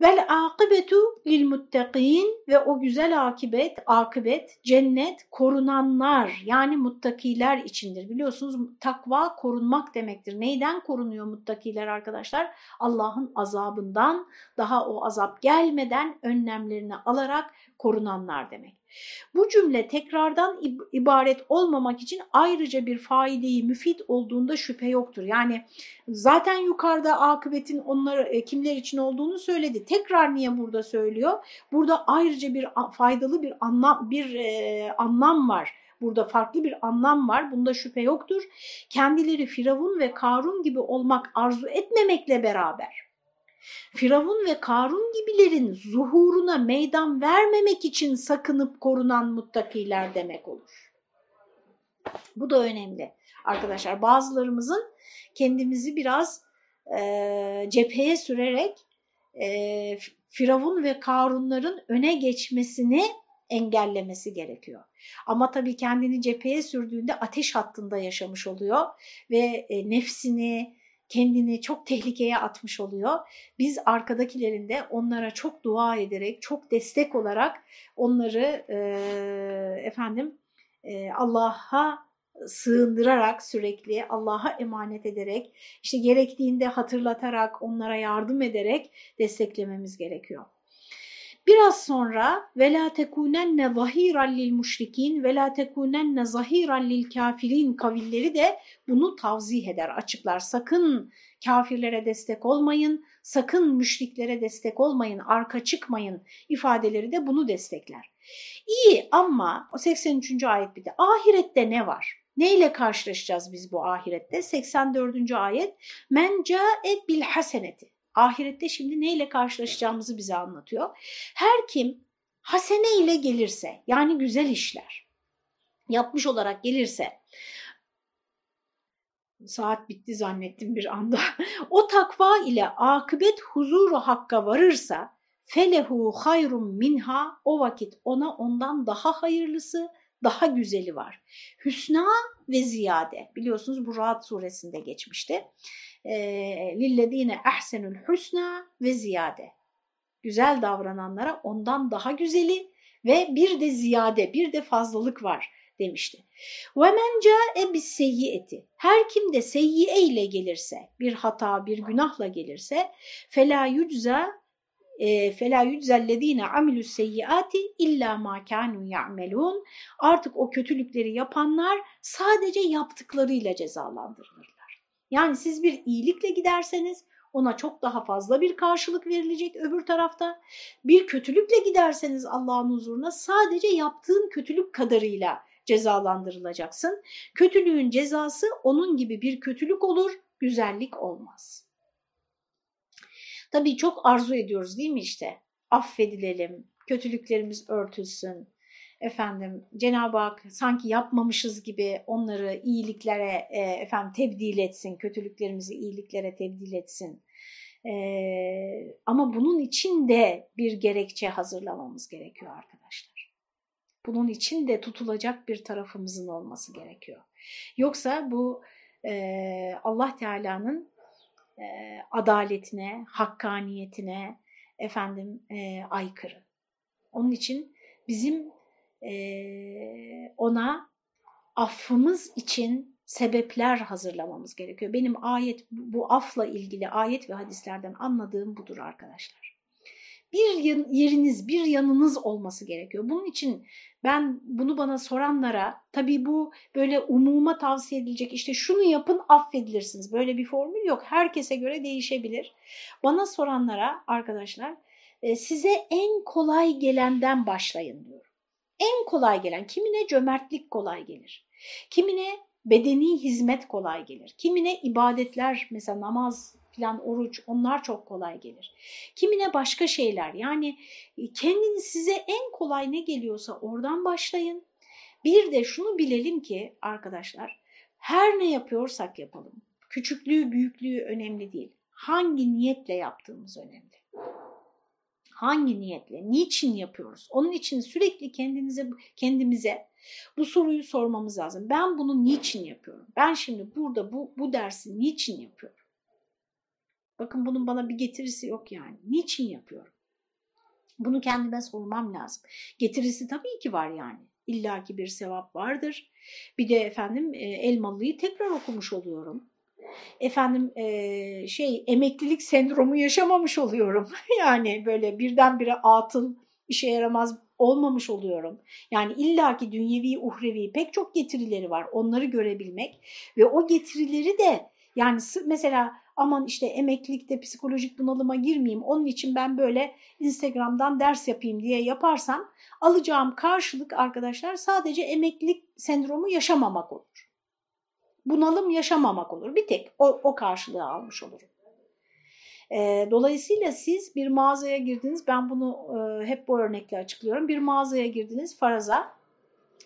Vel akibetu lil muttakin ve o güzel akibet, akıbet, cennet korunanlar yani muttakiler içindir. Biliyorsunuz takva korunmak demektir. Neyden korunuyor muttakiler arkadaşlar? Allah'ın azabından daha o azap gelmeden önlemlerini alarak korunanlar demek. Bu cümle tekrardan ibaret olmamak için ayrıca bir faideyi müfit olduğunda şüphe yoktur. Yani zaten yukarıda akıbetin onları e, kimler için olduğunu söyledi. Tekrar niye burada söylüyor? Burada ayrıca bir faydalı bir anlam bir e, anlam var. Burada farklı bir anlam var. Bunda şüphe yoktur. Kendileri Firavun ve Karun gibi olmak arzu etmemekle beraber Firavun ve Karun gibilerin zuhuruna meydan vermemek için sakınıp korunan muttakiler demek olur. Bu da önemli arkadaşlar. Bazılarımızın kendimizi biraz e, cepheye sürerek e, Firavun ve Karunların öne geçmesini engellemesi gerekiyor. Ama tabii kendini cepheye sürdüğünde ateş hattında yaşamış oluyor ve e, nefsini, kendini çok tehlikeye atmış oluyor. Biz arkadakilerin de onlara çok dua ederek, çok destek olarak onları e, efendim e, Allah'a sığındırarak sürekli Allah'a emanet ederek işte gerektiğinde hatırlatarak onlara yardım ederek desteklememiz gerekiyor. Biraz sonra ve la tekunenne zahiran lil müşrikin ve la tekunenne zahiran lil kafirin kavilleri de bunu tavzih eder, açıklar. Sakın kafirlere destek olmayın, sakın müşriklere destek olmayın, arka çıkmayın ifadeleri de bunu destekler. İyi ama o 83. ayet bir de ahirette ne var? Neyle karşılaşacağız biz bu ahirette? 84. ayet men cae bil haseneti. Ahirette şimdi neyle karşılaşacağımızı bize anlatıyor. Her kim hasene ile gelirse yani güzel işler yapmış olarak gelirse saat bitti zannettim bir anda. *laughs* o takva ile akıbet huzuru hakka varırsa felehu hayrun minha o vakit ona ondan daha hayırlısı daha güzeli var. Hüsna ve ziyade biliyorsunuz bu Rahat suresinde geçmişti. Lillezine ahsenul husna ve ziyade. Güzel davrananlara ondan daha güzeli ve bir de ziyade, bir de fazlalık var demişti. Ca'e bis seyyieti. Her kim de seyyiye ile gelirse, bir hata, bir günahla gelirse fela yucza فَلَا يُجْزَلَّذ۪ينَ عَمِلُ السَّيِّئَاتِ اِلَّا مَا كَانُوا يَعْمَلُونَ Artık o kötülükleri yapanlar sadece yaptıklarıyla cezalandırılırlar. Yani siz bir iyilikle giderseniz ona çok daha fazla bir karşılık verilecek öbür tarafta. Bir kötülükle giderseniz Allah'ın huzuruna sadece yaptığın kötülük kadarıyla cezalandırılacaksın. Kötülüğün cezası onun gibi bir kötülük olur, güzellik olmaz.'' Tabii çok arzu ediyoruz değil mi işte? Affedilelim, kötülüklerimiz örtülsün. Efendim Cenab-ı Hak sanki yapmamışız gibi onları iyiliklere e, efendim tebdil etsin, kötülüklerimizi iyiliklere tebdil etsin. E, ama bunun için de bir gerekçe hazırlamamız gerekiyor arkadaşlar. Bunun için de tutulacak bir tarafımızın olması gerekiyor. Yoksa bu e, Allah Teala'nın e, adaletine, hakkaniyetine efendim e, aykırı. Onun için bizim e, ona affımız için sebepler hazırlamamız gerekiyor. Benim ayet bu afla ilgili ayet ve hadislerden anladığım budur arkadaşlar. Bir yeriniz, bir yanınız olması gerekiyor. Bunun için ben bunu bana soranlara tabii bu böyle umuma tavsiye edilecek işte şunu yapın affedilirsiniz. Böyle bir formül yok. Herkese göre değişebilir. Bana soranlara arkadaşlar e, size en kolay gelenden başlayın diyorum. En kolay gelen kimine cömertlik kolay gelir. Kimine bedeni hizmet kolay gelir. Kimine ibadetler mesela namaz, falan oruç onlar çok kolay gelir. Kimine başka şeyler yani e, kendiniz size en kolay ne geliyorsa oradan başlayın. Bir de şunu bilelim ki arkadaşlar her ne yapıyorsak yapalım. Küçüklüğü büyüklüğü önemli değil. Hangi niyetle yaptığımız önemli. Hangi niyetle, niçin yapıyoruz? Onun için sürekli kendinize, kendimize bu soruyu sormamız lazım. Ben bunu niçin yapıyorum? Ben şimdi burada bu, bu dersi niçin yapıyorum? Bakın bunun bana bir getirisi yok yani. Niçin yapıyorum? Bunu kendime sormam lazım. Getirisi tabii ki var yani. İlla ki bir sevap vardır. Bir de efendim e, Elmalı'yı tekrar okumuş oluyorum. Efendim e, şey emeklilik sendromu yaşamamış oluyorum. *laughs* yani böyle birdenbire atıl işe yaramaz olmamış oluyorum. Yani illaki dünyevi, uhrevi pek çok getirileri var. Onları görebilmek ve o getirileri de yani mesela aman işte emeklilikte psikolojik bunalıma girmeyeyim onun için ben böyle Instagram'dan ders yapayım diye yaparsam alacağım karşılık arkadaşlar sadece emeklilik sendromu yaşamamak olur. Bunalım yaşamamak olur. Bir tek o, o karşılığı almış olurum. E, dolayısıyla siz bir mağazaya girdiniz, ben bunu e, hep bu örnekle açıklıyorum. Bir mağazaya girdiniz faraza,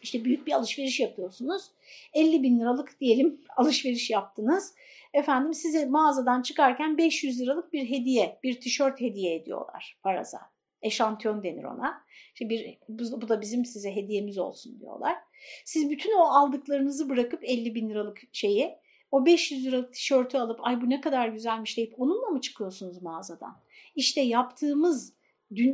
işte büyük bir alışveriş yapıyorsunuz. 50 bin liralık diyelim alışveriş yaptınız efendim size mağazadan çıkarken 500 liralık bir hediye, bir tişört hediye ediyorlar paraza. Eşantiyon denir ona. İşte bir, bu, da bizim size hediyemiz olsun diyorlar. Siz bütün o aldıklarınızı bırakıp 50 bin liralık şeyi o 500 liralık tişörtü alıp ay bu ne kadar güzelmiş deyip onunla mı çıkıyorsunuz mağazadan? İşte yaptığımız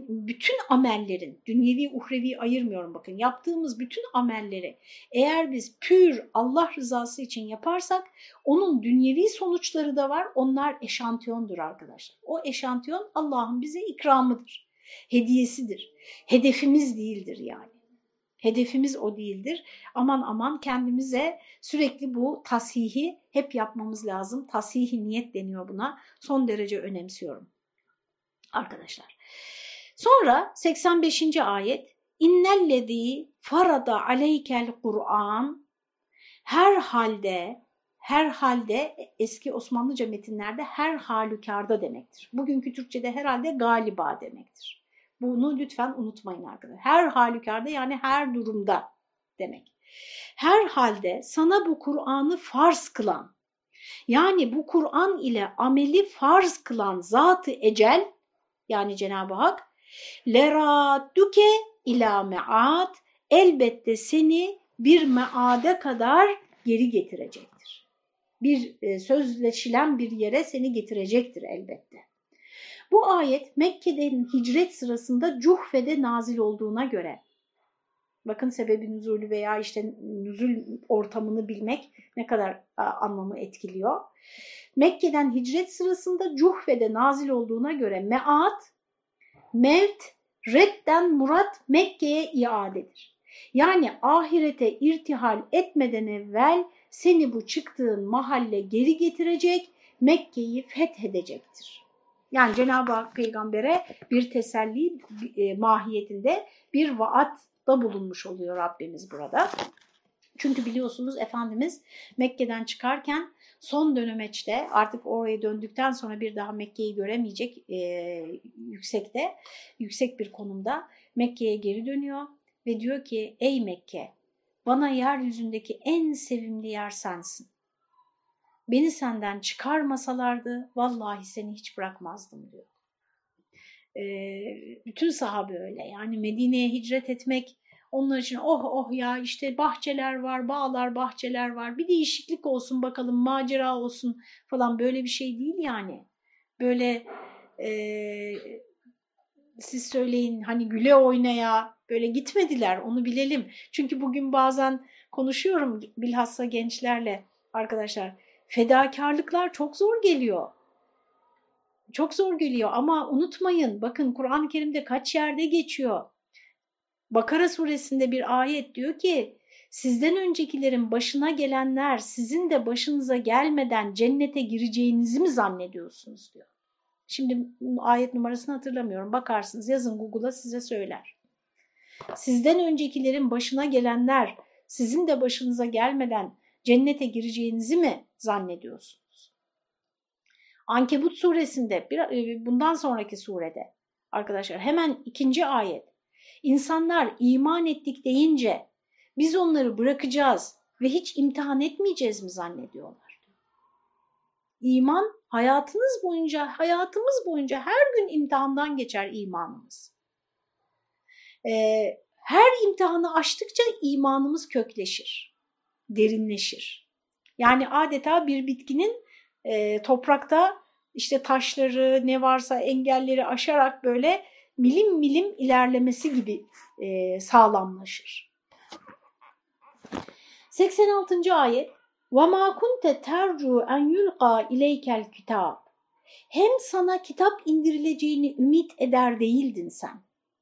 bütün amellerin, dünyevi uhrevi ayırmıyorum bakın, yaptığımız bütün amelleri eğer biz pür Allah rızası için yaparsak onun dünyevi sonuçları da var. Onlar eşantiyondur arkadaşlar. O eşantiyon Allah'ın bize ikramıdır, hediyesidir. Hedefimiz değildir yani. Hedefimiz o değildir. Aman aman kendimize sürekli bu tasihi hep yapmamız lazım. Tasihi niyet deniyor buna. Son derece önemsiyorum. Arkadaşlar. Sonra 85. ayet İnnellezî farada aleykel Kur'an her halde her halde eski Osmanlıca metinlerde her halükarda demektir. Bugünkü Türkçe'de herhalde galiba demektir. Bunu lütfen unutmayın arkadaşlar. Her halükarda yani her durumda demek. Her halde sana bu Kur'an'ı farz kılan yani bu Kur'an ile ameli farz kılan zatı ecel yani Cenab-ı Hak leradduke ila me'ad elbette seni bir meade kadar geri getirecektir. Bir e, sözleşilen bir yere seni getirecektir elbette. Bu ayet Mekke'den hicret sırasında Cuhfe'de nazil olduğuna göre bakın sebebi nüzulü veya işte nüzul ortamını bilmek ne kadar anlamı etkiliyor. Mekke'den hicret sırasında Cuhfe'de nazil olduğuna göre meat mevt, redden murat Mekke'ye iadedir. Yani ahirete irtihal etmeden evvel seni bu çıktığın mahalle geri getirecek, Mekke'yi fethedecektir. Yani Cenab-ı Hak peygambere bir teselli e, mahiyetinde bir vaatta bulunmuş oluyor Rabbimiz burada. Çünkü biliyorsunuz Efendimiz Mekke'den çıkarken son dönemeçte artık oraya döndükten sonra bir daha Mekke'yi göremeyecek e, yüksekte, yüksek bir konumda Mekke'ye geri dönüyor ve diyor ki ey Mekke bana yeryüzündeki en sevimli yer sensin. Beni senden çıkarmasalardı vallahi seni hiç bırakmazdım diyor. E, bütün sahabe öyle yani Medine'ye hicret etmek onlar için oh oh ya işte bahçeler var, bağlar, bahçeler var. Bir değişiklik olsun bakalım, macera olsun falan böyle bir şey değil yani. Böyle e, siz söyleyin hani güle oynaya böyle gitmediler onu bilelim. Çünkü bugün bazen konuşuyorum bilhassa gençlerle arkadaşlar. Fedakarlıklar çok zor geliyor. Çok zor geliyor ama unutmayın bakın Kur'an-ı Kerim'de kaç yerde geçiyor Bakara suresinde bir ayet diyor ki sizden öncekilerin başına gelenler sizin de başınıza gelmeden cennete gireceğinizi mi zannediyorsunuz diyor. Şimdi ayet numarasını hatırlamıyorum. Bakarsınız yazın Google'a size söyler. Sizden öncekilerin başına gelenler sizin de başınıza gelmeden cennete gireceğinizi mi zannediyorsunuz? Ankebut suresinde e, bundan sonraki surede arkadaşlar hemen ikinci ayet İnsanlar iman ettik deyince biz onları bırakacağız ve hiç imtihan etmeyeceğiz mi zannediyorlar? İman hayatınız boyunca, hayatımız boyunca her gün imtihandan geçer imanımız. Ee, her imtihanı aştıkça imanımız kökleşir, derinleşir. Yani adeta bir bitkinin e, toprakta işte taşları ne varsa engelleri aşarak böyle milim milim ilerlemesi gibi e, sağlamlaşır. 86. ayet وَمَا كُنْتَ تَرْجُوا اَنْ يُلْقَى اِلَيْكَ الْكِتَابِ Hem sana kitap indirileceğini ümit eder değildin sen.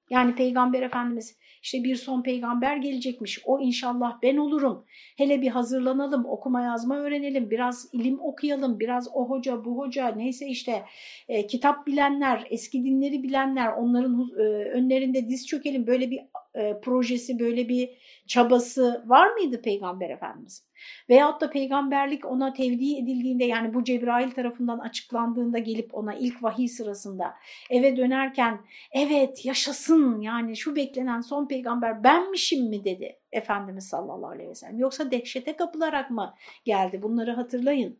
Yani Peygamber Efendimiz işte bir son peygamber gelecekmiş. O inşallah ben olurum. Hele bir hazırlanalım, okuma yazma öğrenelim, biraz ilim okuyalım, biraz o hoca, bu hoca neyse işte e, kitap bilenler, eski dinleri bilenler onların e, önlerinde diz çökelim. Böyle bir e, projesi, böyle bir çabası var mıydı Peygamber Efendimiz? Veyahut da peygamberlik ona tevdi edildiğinde yani bu Cebrail tarafından açıklandığında gelip ona ilk vahiy sırasında eve dönerken evet yaşasın yani şu beklenen son peygamber benmişim mi dedi Efendimiz sallallahu aleyhi ve sellem. Yoksa dehşete kapılarak mı geldi bunları hatırlayın.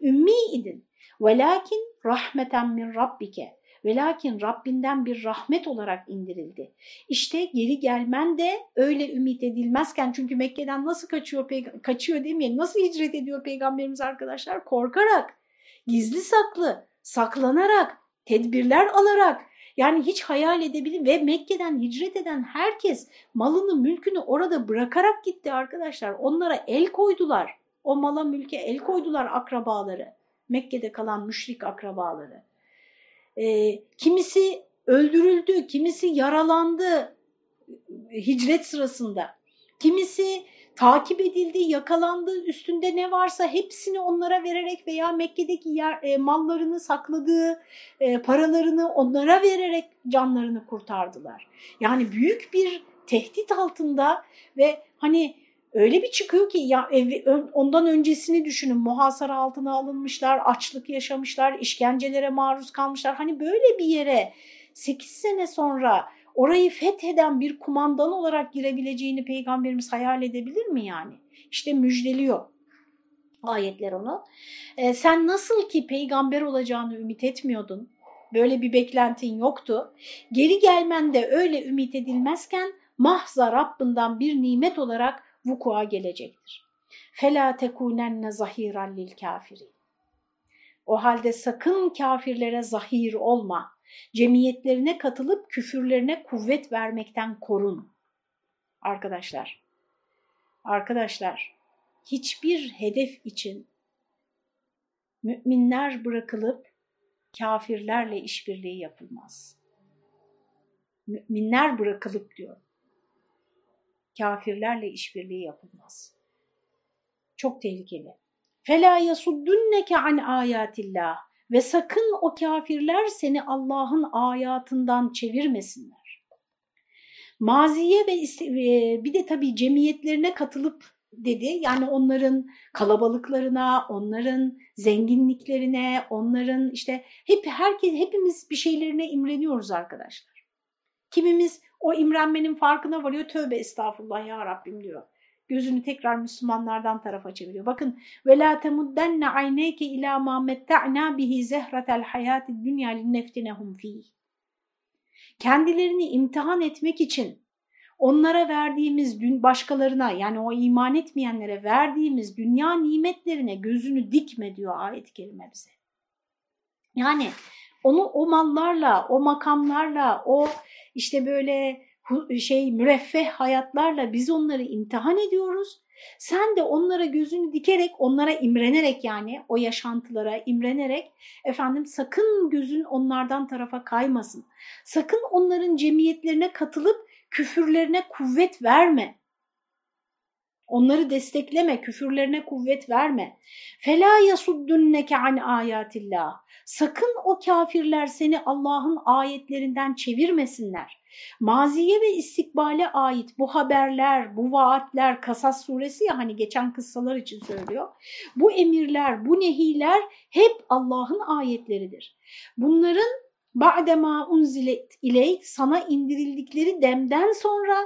Ümmi idin. Velakin rahmeten min rabbike ve lakin Rabbinden bir rahmet olarak indirildi. İşte geri gelmen de öyle ümit edilmezken çünkü Mekke'den nasıl kaçıyor, kaçıyor demeyelim, nasıl hicret ediyor Peygamberimiz arkadaşlar? Korkarak, gizli saklı, saklanarak, tedbirler alarak, yani hiç hayal edebilir ve Mekke'den hicret eden herkes malını mülkünü orada bırakarak gitti arkadaşlar. Onlara el koydular. O mala mülke el koydular akrabaları. Mekke'de kalan müşrik akrabaları. E, kimisi öldürüldü, kimisi yaralandı hicret sırasında. Kimisi takip edildi, yakalandı, üstünde ne varsa hepsini onlara vererek veya Mekke'deki yer, e, mallarını sakladığı e, paralarını onlara vererek canlarını kurtardılar. Yani büyük bir tehdit altında ve hani öyle bir çıkıyor ki ya ondan öncesini düşünün muhasara altına alınmışlar, açlık yaşamışlar, işkencelere maruz kalmışlar. Hani böyle bir yere 8 sene sonra orayı fetheden bir kumandan olarak girebileceğini peygamberimiz hayal edebilir mi yani? İşte müjdeliyor ayetler onu. Ee, sen nasıl ki peygamber olacağını ümit etmiyordun, böyle bir beklentin yoktu. Geri gelmen de öyle ümit edilmezken mahza Rabbinden bir nimet olarak vukua gelecektir. فَلَا تَكُونَنَّ زَهِيرًا لِلْكَافِرِينَ O halde sakın kafirlere zahir olma cemiyetlerine katılıp küfürlerine kuvvet vermekten korun. Arkadaşlar, arkadaşlar hiçbir hedef için müminler bırakılıp kafirlerle işbirliği yapılmaz. Müminler bırakılıp diyor. Kafirlerle işbirliği yapılmaz. Çok tehlikeli. فَلَا يَسُدُّنَّكَ عَنْ آيَاتِ اللّٰهِ ve sakın o kafirler seni Allah'ın ayatından çevirmesinler. Maziye ve e, bir de tabii cemiyetlerine katılıp dedi. Yani onların kalabalıklarına, onların zenginliklerine, onların işte hep herkes hepimiz bir şeylerine imreniyoruz arkadaşlar. Kimimiz o imrenmenin farkına varıyor. Tövbe estağfurullah ya Rabbim diyor gözünü tekrar Müslümanlardan tarafa çeviriyor. Bakın ve la temuddenne ayneke ila ma metta'na bihi zehratel hayati dunya linneftinehum fi. Kendilerini imtihan etmek için onlara verdiğimiz başkalarına yani o iman etmeyenlere verdiğimiz dünya nimetlerine gözünü dikme diyor ayet-i kerime bize. Yani onu o mallarla, o makamlarla, o işte böyle şey müreffeh hayatlarla biz onları imtihan ediyoruz. Sen de onlara gözünü dikerek, onlara imrenerek yani o yaşantılara imrenerek efendim sakın gözün onlardan tarafa kaymasın. Sakın onların cemiyetlerine katılıp küfürlerine kuvvet verme. Onları destekleme, küfürlerine kuvvet verme. Fela yasuddunke an ayatillah. Sakın o kafirler seni Allah'ın ayetlerinden çevirmesinler. Maziye ve istikbale ait bu haberler, bu vaatler, Kasas suresi ya hani geçen kıssalar için söylüyor. Bu emirler, bu nehiler hep Allah'ın ayetleridir. Bunların ba'dema unzilet ileyk sana indirildikleri demden sonra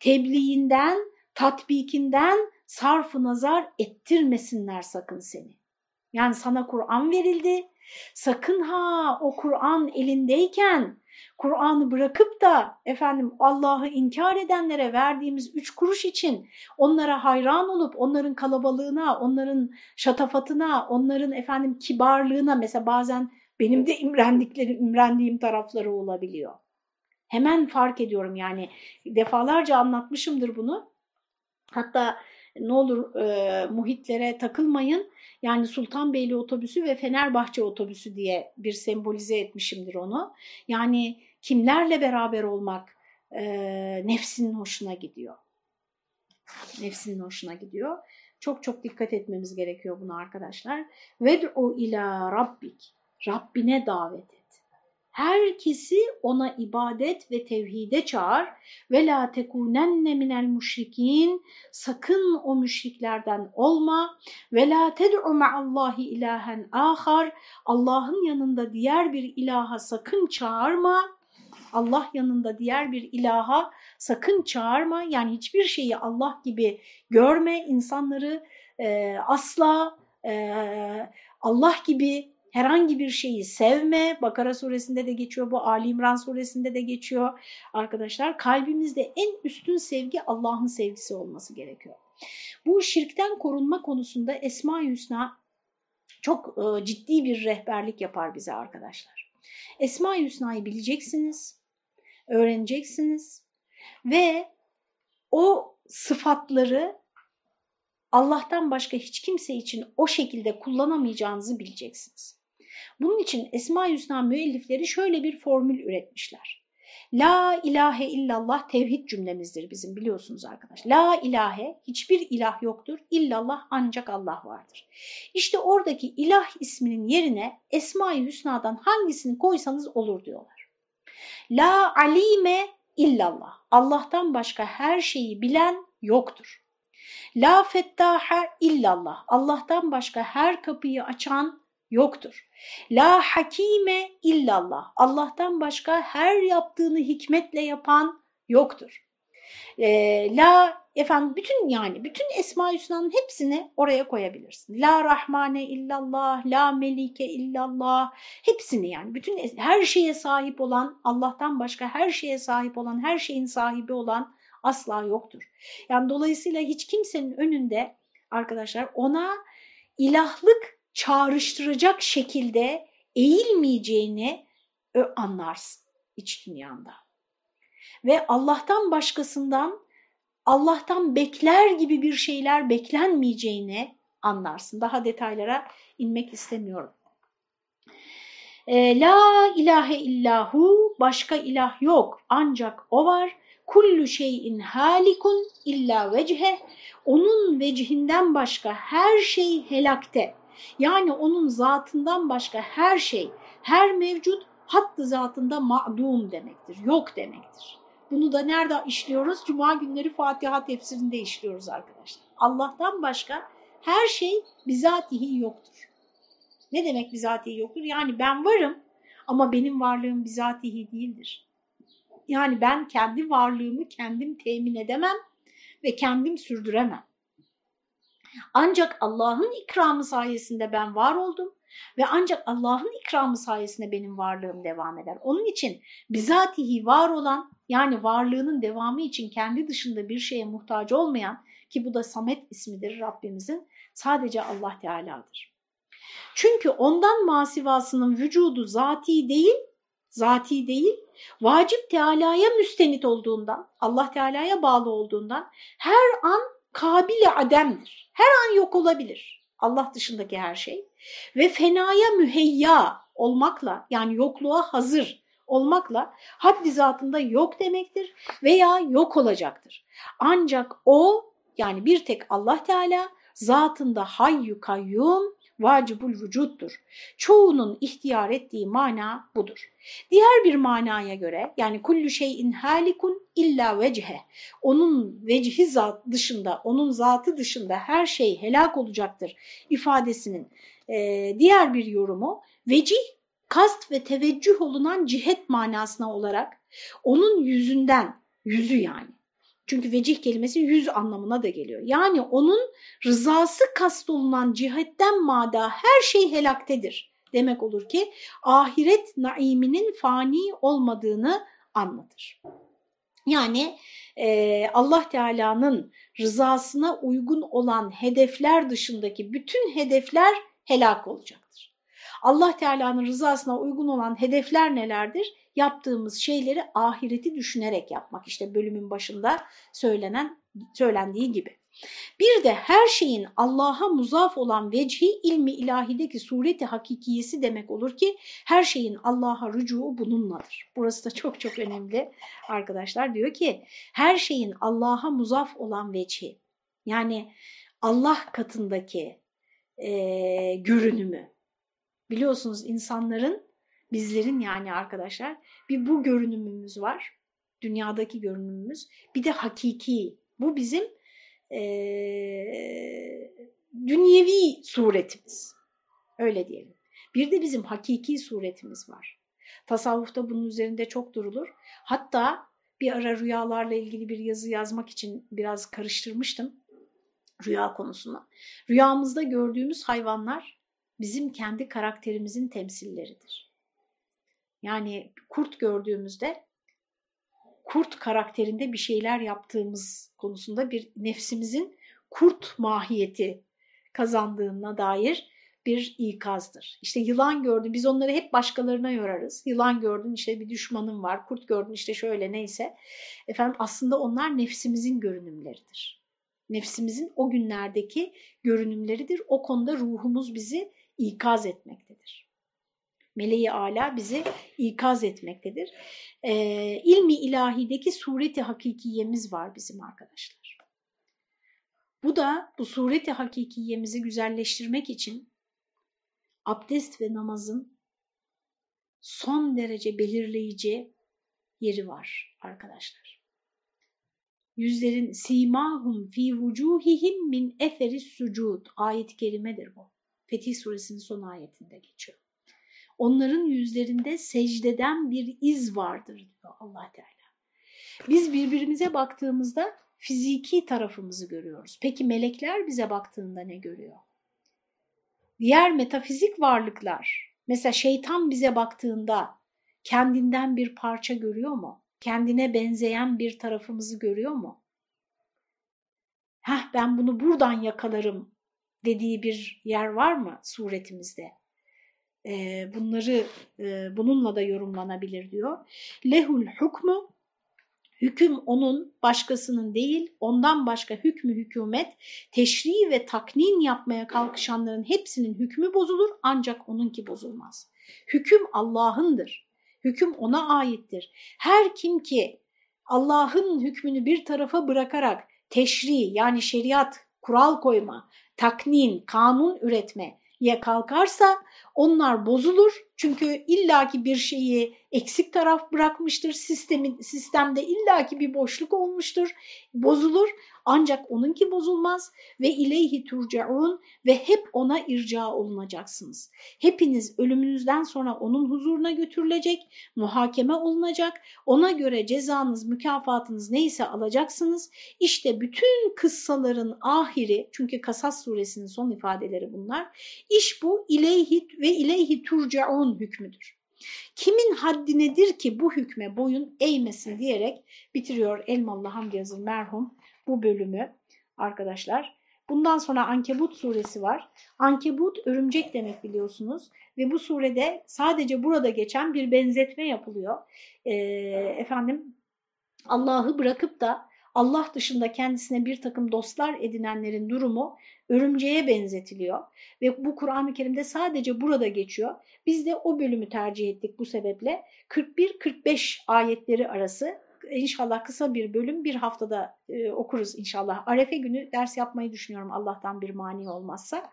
tebliğinden, tatbikinden sarfı nazar ettirmesinler sakın seni. Yani sana Kur'an verildi. Sakın ha o Kur'an elindeyken Kur'an'ı bırakıp da efendim Allah'ı inkar edenlere verdiğimiz üç kuruş için onlara hayran olup onların kalabalığına, onların şatafatına, onların efendim kibarlığına mesela bazen benim de imrendikleri, imrendiğim tarafları olabiliyor. Hemen fark ediyorum yani defalarca anlatmışımdır bunu. Hatta ne olur e, muhitlere takılmayın. Yani Sultanbeyli otobüsü ve Fenerbahçe otobüsü diye bir sembolize etmişimdir onu. Yani kimlerle beraber olmak e, nefsinin hoşuna gidiyor. Nefsinin hoşuna gidiyor. Çok çok dikkat etmemiz gerekiyor buna arkadaşlar. Ved'u ila rabbik. Rabbine davet et herkesi ona ibadet ve tevhide çağır. Ve la tekunenne minel müşrikin sakın o müşriklerden olma. Ve la ted'u ma'allahi ilahen ahar Allah'ın yanında diğer bir ilaha sakın çağırma. Allah yanında diğer bir ilaha sakın çağırma. Yani hiçbir şeyi Allah gibi görme insanları e, asla e, Allah gibi herhangi bir şeyi sevme. Bakara suresinde de geçiyor bu, Ali İmran suresinde de geçiyor arkadaşlar. Kalbimizde en üstün sevgi Allah'ın sevgisi olması gerekiyor. Bu şirkten korunma konusunda Esma-i Hüsna çok e, ciddi bir rehberlik yapar bize arkadaşlar. Esma-i Hüsna'yı bileceksiniz, öğreneceksiniz ve o sıfatları Allah'tan başka hiç kimse için o şekilde kullanamayacağınızı bileceksiniz. Bunun için Esma-i Hüsna müellifleri şöyle bir formül üretmişler. La ilahe illallah tevhid cümlemizdir bizim biliyorsunuz arkadaşlar. La ilahe hiçbir ilah yoktur. İllallah ancak Allah vardır. İşte oradaki ilah isminin yerine Esma-i Hüsna'dan hangisini koysanız olur diyorlar. La alime illallah. Allah'tan başka her şeyi bilen yoktur. La fettaha illallah. Allah'tan başka her kapıyı açan yoktur. La hakime illallah. Allah'tan başka her yaptığını hikmetle yapan yoktur. E, la efendim bütün yani bütün Esma Hüsna'nın hepsini oraya koyabilirsin. La Rahmane illallah, La Melike illallah hepsini yani bütün her şeye sahip olan Allah'tan başka her şeye sahip olan her şeyin sahibi olan asla yoktur. Yani dolayısıyla hiç kimsenin önünde arkadaşlar ona ilahlık çağrıştıracak şekilde eğilmeyeceğini anlarsın iç dünyanda. Ve Allah'tan başkasından Allah'tan bekler gibi bir şeyler beklenmeyeceğini anlarsın. Daha detaylara inmek istemiyorum. E, La ilahe illahu başka ilah yok ancak o var. Kullu şeyin halikun illa vecihe onun vecihinden başka her şey helakte. Yani onun zatından başka her şey, her mevcut hattı zatında ma'dum demektir, yok demektir. Bunu da nerede işliyoruz? Cuma günleri Fatiha tefsirinde işliyoruz arkadaşlar. Allah'tan başka her şey bizatihi yoktur. Ne demek bizatihi yoktur? Yani ben varım ama benim varlığım bizatihi değildir. Yani ben kendi varlığımı kendim temin edemem ve kendim sürdüremem. Ancak Allah'ın ikramı sayesinde ben var oldum ve ancak Allah'ın ikramı sayesinde benim varlığım devam eder. Onun için bizatihi var olan yani varlığının devamı için kendi dışında bir şeye muhtaç olmayan ki bu da Samet ismidir Rabbimizin sadece Allah Teala'dır. Çünkü ondan masivasının vücudu zati değil, zati değil, vacip Teala'ya müstenit olduğundan, Allah Teala'ya bağlı olduğundan her an kabile ademdir. Her an yok olabilir. Allah dışındaki her şey. Ve fenaya müheyya olmakla yani yokluğa hazır olmakla haddi zatında yok demektir veya yok olacaktır. Ancak o yani bir tek Allah Teala zatında hayyu kayyum vacibul vücuttur. Çoğunun ihtiyar ettiği mana budur. Diğer bir manaya göre yani kullu şeyin halikun illa vecihe. Onun vecihi zat dışında, onun zatı dışında her şey helak olacaktır ifadesinin e, diğer bir yorumu vecih kast ve teveccüh olunan cihet manasına olarak onun yüzünden, yüzü yani çünkü vecih kelimesi yüz anlamına da geliyor. Yani onun rızası kastolunan cihetten mada her şey helaktedir. Demek olur ki ahiret naiminin fani olmadığını anlatır. Yani e, Allah Teala'nın rızasına uygun olan hedefler dışındaki bütün hedefler helak olacaktır. Allah Teala'nın rızasına uygun olan hedefler nelerdir? yaptığımız şeyleri ahireti düşünerek yapmak. İşte bölümün başında söylenen söylendiği gibi. Bir de her şeyin Allah'a muzaf olan vecihi ilmi ilahideki sureti hakikiyesi demek olur ki her şeyin Allah'a rücuu bununladır. Burası da çok çok önemli arkadaşlar. Diyor ki her şeyin Allah'a muzaf olan vecihi yani Allah katındaki e, görünümü biliyorsunuz insanların bizlerin yani arkadaşlar bir bu görünümümüz var. Dünyadaki görünümümüz. Bir de hakiki. Bu bizim e, dünyevi suretimiz. Öyle diyelim. Bir de bizim hakiki suretimiz var. Tasavvufta bunun üzerinde çok durulur. Hatta bir ara rüyalarla ilgili bir yazı yazmak için biraz karıştırmıştım rüya konusuna. Rüyamızda gördüğümüz hayvanlar bizim kendi karakterimizin temsilleridir. Yani kurt gördüğümüzde kurt karakterinde bir şeyler yaptığımız konusunda bir nefsimizin kurt mahiyeti kazandığına dair bir ikazdır. İşte yılan gördün, biz onları hep başkalarına yorarız. Yılan gördün işte bir düşmanın var, kurt gördün işte şöyle neyse. Efendim aslında onlar nefsimizin görünümleridir. Nefsimizin o günlerdeki görünümleridir. O konuda ruhumuz bizi ikaz etmektedir. Meleği Ala bizi ikaz etmektedir. Ee, ilmi ilahideki sureti hakikiyemiz var bizim arkadaşlar. Bu da bu sureti hakikiyemizi güzelleştirmek için abdest ve namazın son derece belirleyici yeri var arkadaşlar. Yüzlerin simahum fi vucuhihim min eferi sucud ayet-i kerimedir bu. Fetih suresinin son ayetinde geçiyor. Onların yüzlerinde secdeden bir iz vardır diyor allah Teala. Biz birbirimize baktığımızda fiziki tarafımızı görüyoruz. Peki melekler bize baktığında ne görüyor? Diğer metafizik varlıklar, mesela şeytan bize baktığında kendinden bir parça görüyor mu? Kendine benzeyen bir tarafımızı görüyor mu? Heh ben bunu buradan yakalarım dediği bir yer var mı suretimizde? Ee, bunları e, bununla da yorumlanabilir diyor. Lehul hukmu Hüküm onun başkasının değil, ondan başka hükmü hükümet, teşri ve taknin yapmaya kalkışanların hepsinin hükmü bozulur ancak onunki bozulmaz. Hüküm Allah'ındır. Hüküm ona aittir. Her kim ki Allah'ın hükmünü bir tarafa bırakarak teşri yani şeriat, kural koyma, taknin, kanun üretme ye kalkarsa onlar bozulur. Çünkü illaki bir şeyi eksik taraf bırakmıştır. Sistemin, sistemde illaki bir boşluk olmuştur. Bozulur ancak onunki bozulmaz ve ileyhi turcaun ve hep ona irca olunacaksınız. Hepiniz ölümünüzden sonra onun huzuruna götürülecek, muhakeme olunacak. Ona göre cezanız, mükafatınız neyse alacaksınız. İşte bütün kıssaların ahiri, çünkü Kasas suresinin son ifadeleri bunlar. İş bu ileyhi ve ileyhi turcaun hükmüdür. Kimin haddi nedir ki bu hükme boyun eğmesin diyerek bitiriyor Elmalı Hamdi Yazır merhum bu bölümü arkadaşlar. Bundan sonra Ankebut suresi var. Ankebut örümcek demek biliyorsunuz ve bu surede sadece burada geçen bir benzetme yapılıyor. Ee, efendim Allah'ı bırakıp da Allah dışında kendisine bir takım dostlar edinenlerin durumu örümceğe benzetiliyor. Ve bu Kur'an-ı Kerim'de sadece burada geçiyor. Biz de o bölümü tercih ettik bu sebeple. 41-45 ayetleri arası inşallah kısa bir bölüm bir haftada e, okuruz inşallah. Arefe günü ders yapmayı düşünüyorum Allah'tan bir mani olmazsa.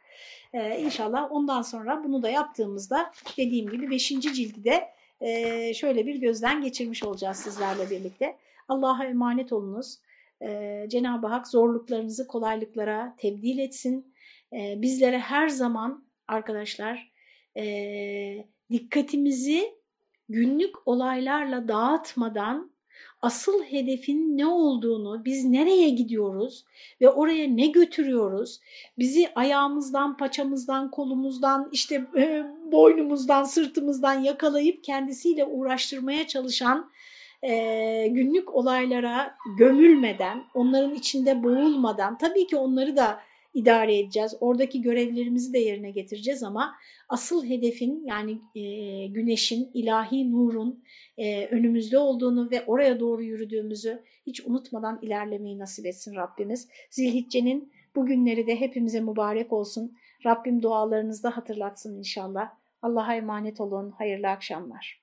E, inşallah ondan sonra bunu da yaptığımızda dediğim gibi 5. cildi de e, şöyle bir gözden geçirmiş olacağız sizlerle birlikte. Allah'a emanet olunuz. E, Cenab-ı Hak zorluklarınızı kolaylıklara tebdil etsin. E, bizlere her zaman arkadaşlar e, dikkatimizi günlük olaylarla dağıtmadan asıl hedefin ne olduğunu, biz nereye gidiyoruz ve oraya ne götürüyoruz, bizi ayağımızdan, paçamızdan, kolumuzdan, işte e, boynumuzdan, sırtımızdan yakalayıp kendisiyle uğraştırmaya çalışan e, günlük olaylara gömülmeden, onların içinde boğulmadan, tabii ki onları da idare edeceğiz. Oradaki görevlerimizi de yerine getireceğiz ama asıl hedefin yani e, güneşin, ilahi nurun e, önümüzde olduğunu ve oraya doğru yürüdüğümüzü hiç unutmadan ilerlemeyi nasip etsin Rabbimiz. Zilhicce'nin bugünleri de hepimize mübarek olsun. Rabbim dualarınızda hatırlatsın inşallah. Allah'a emanet olun. Hayırlı akşamlar.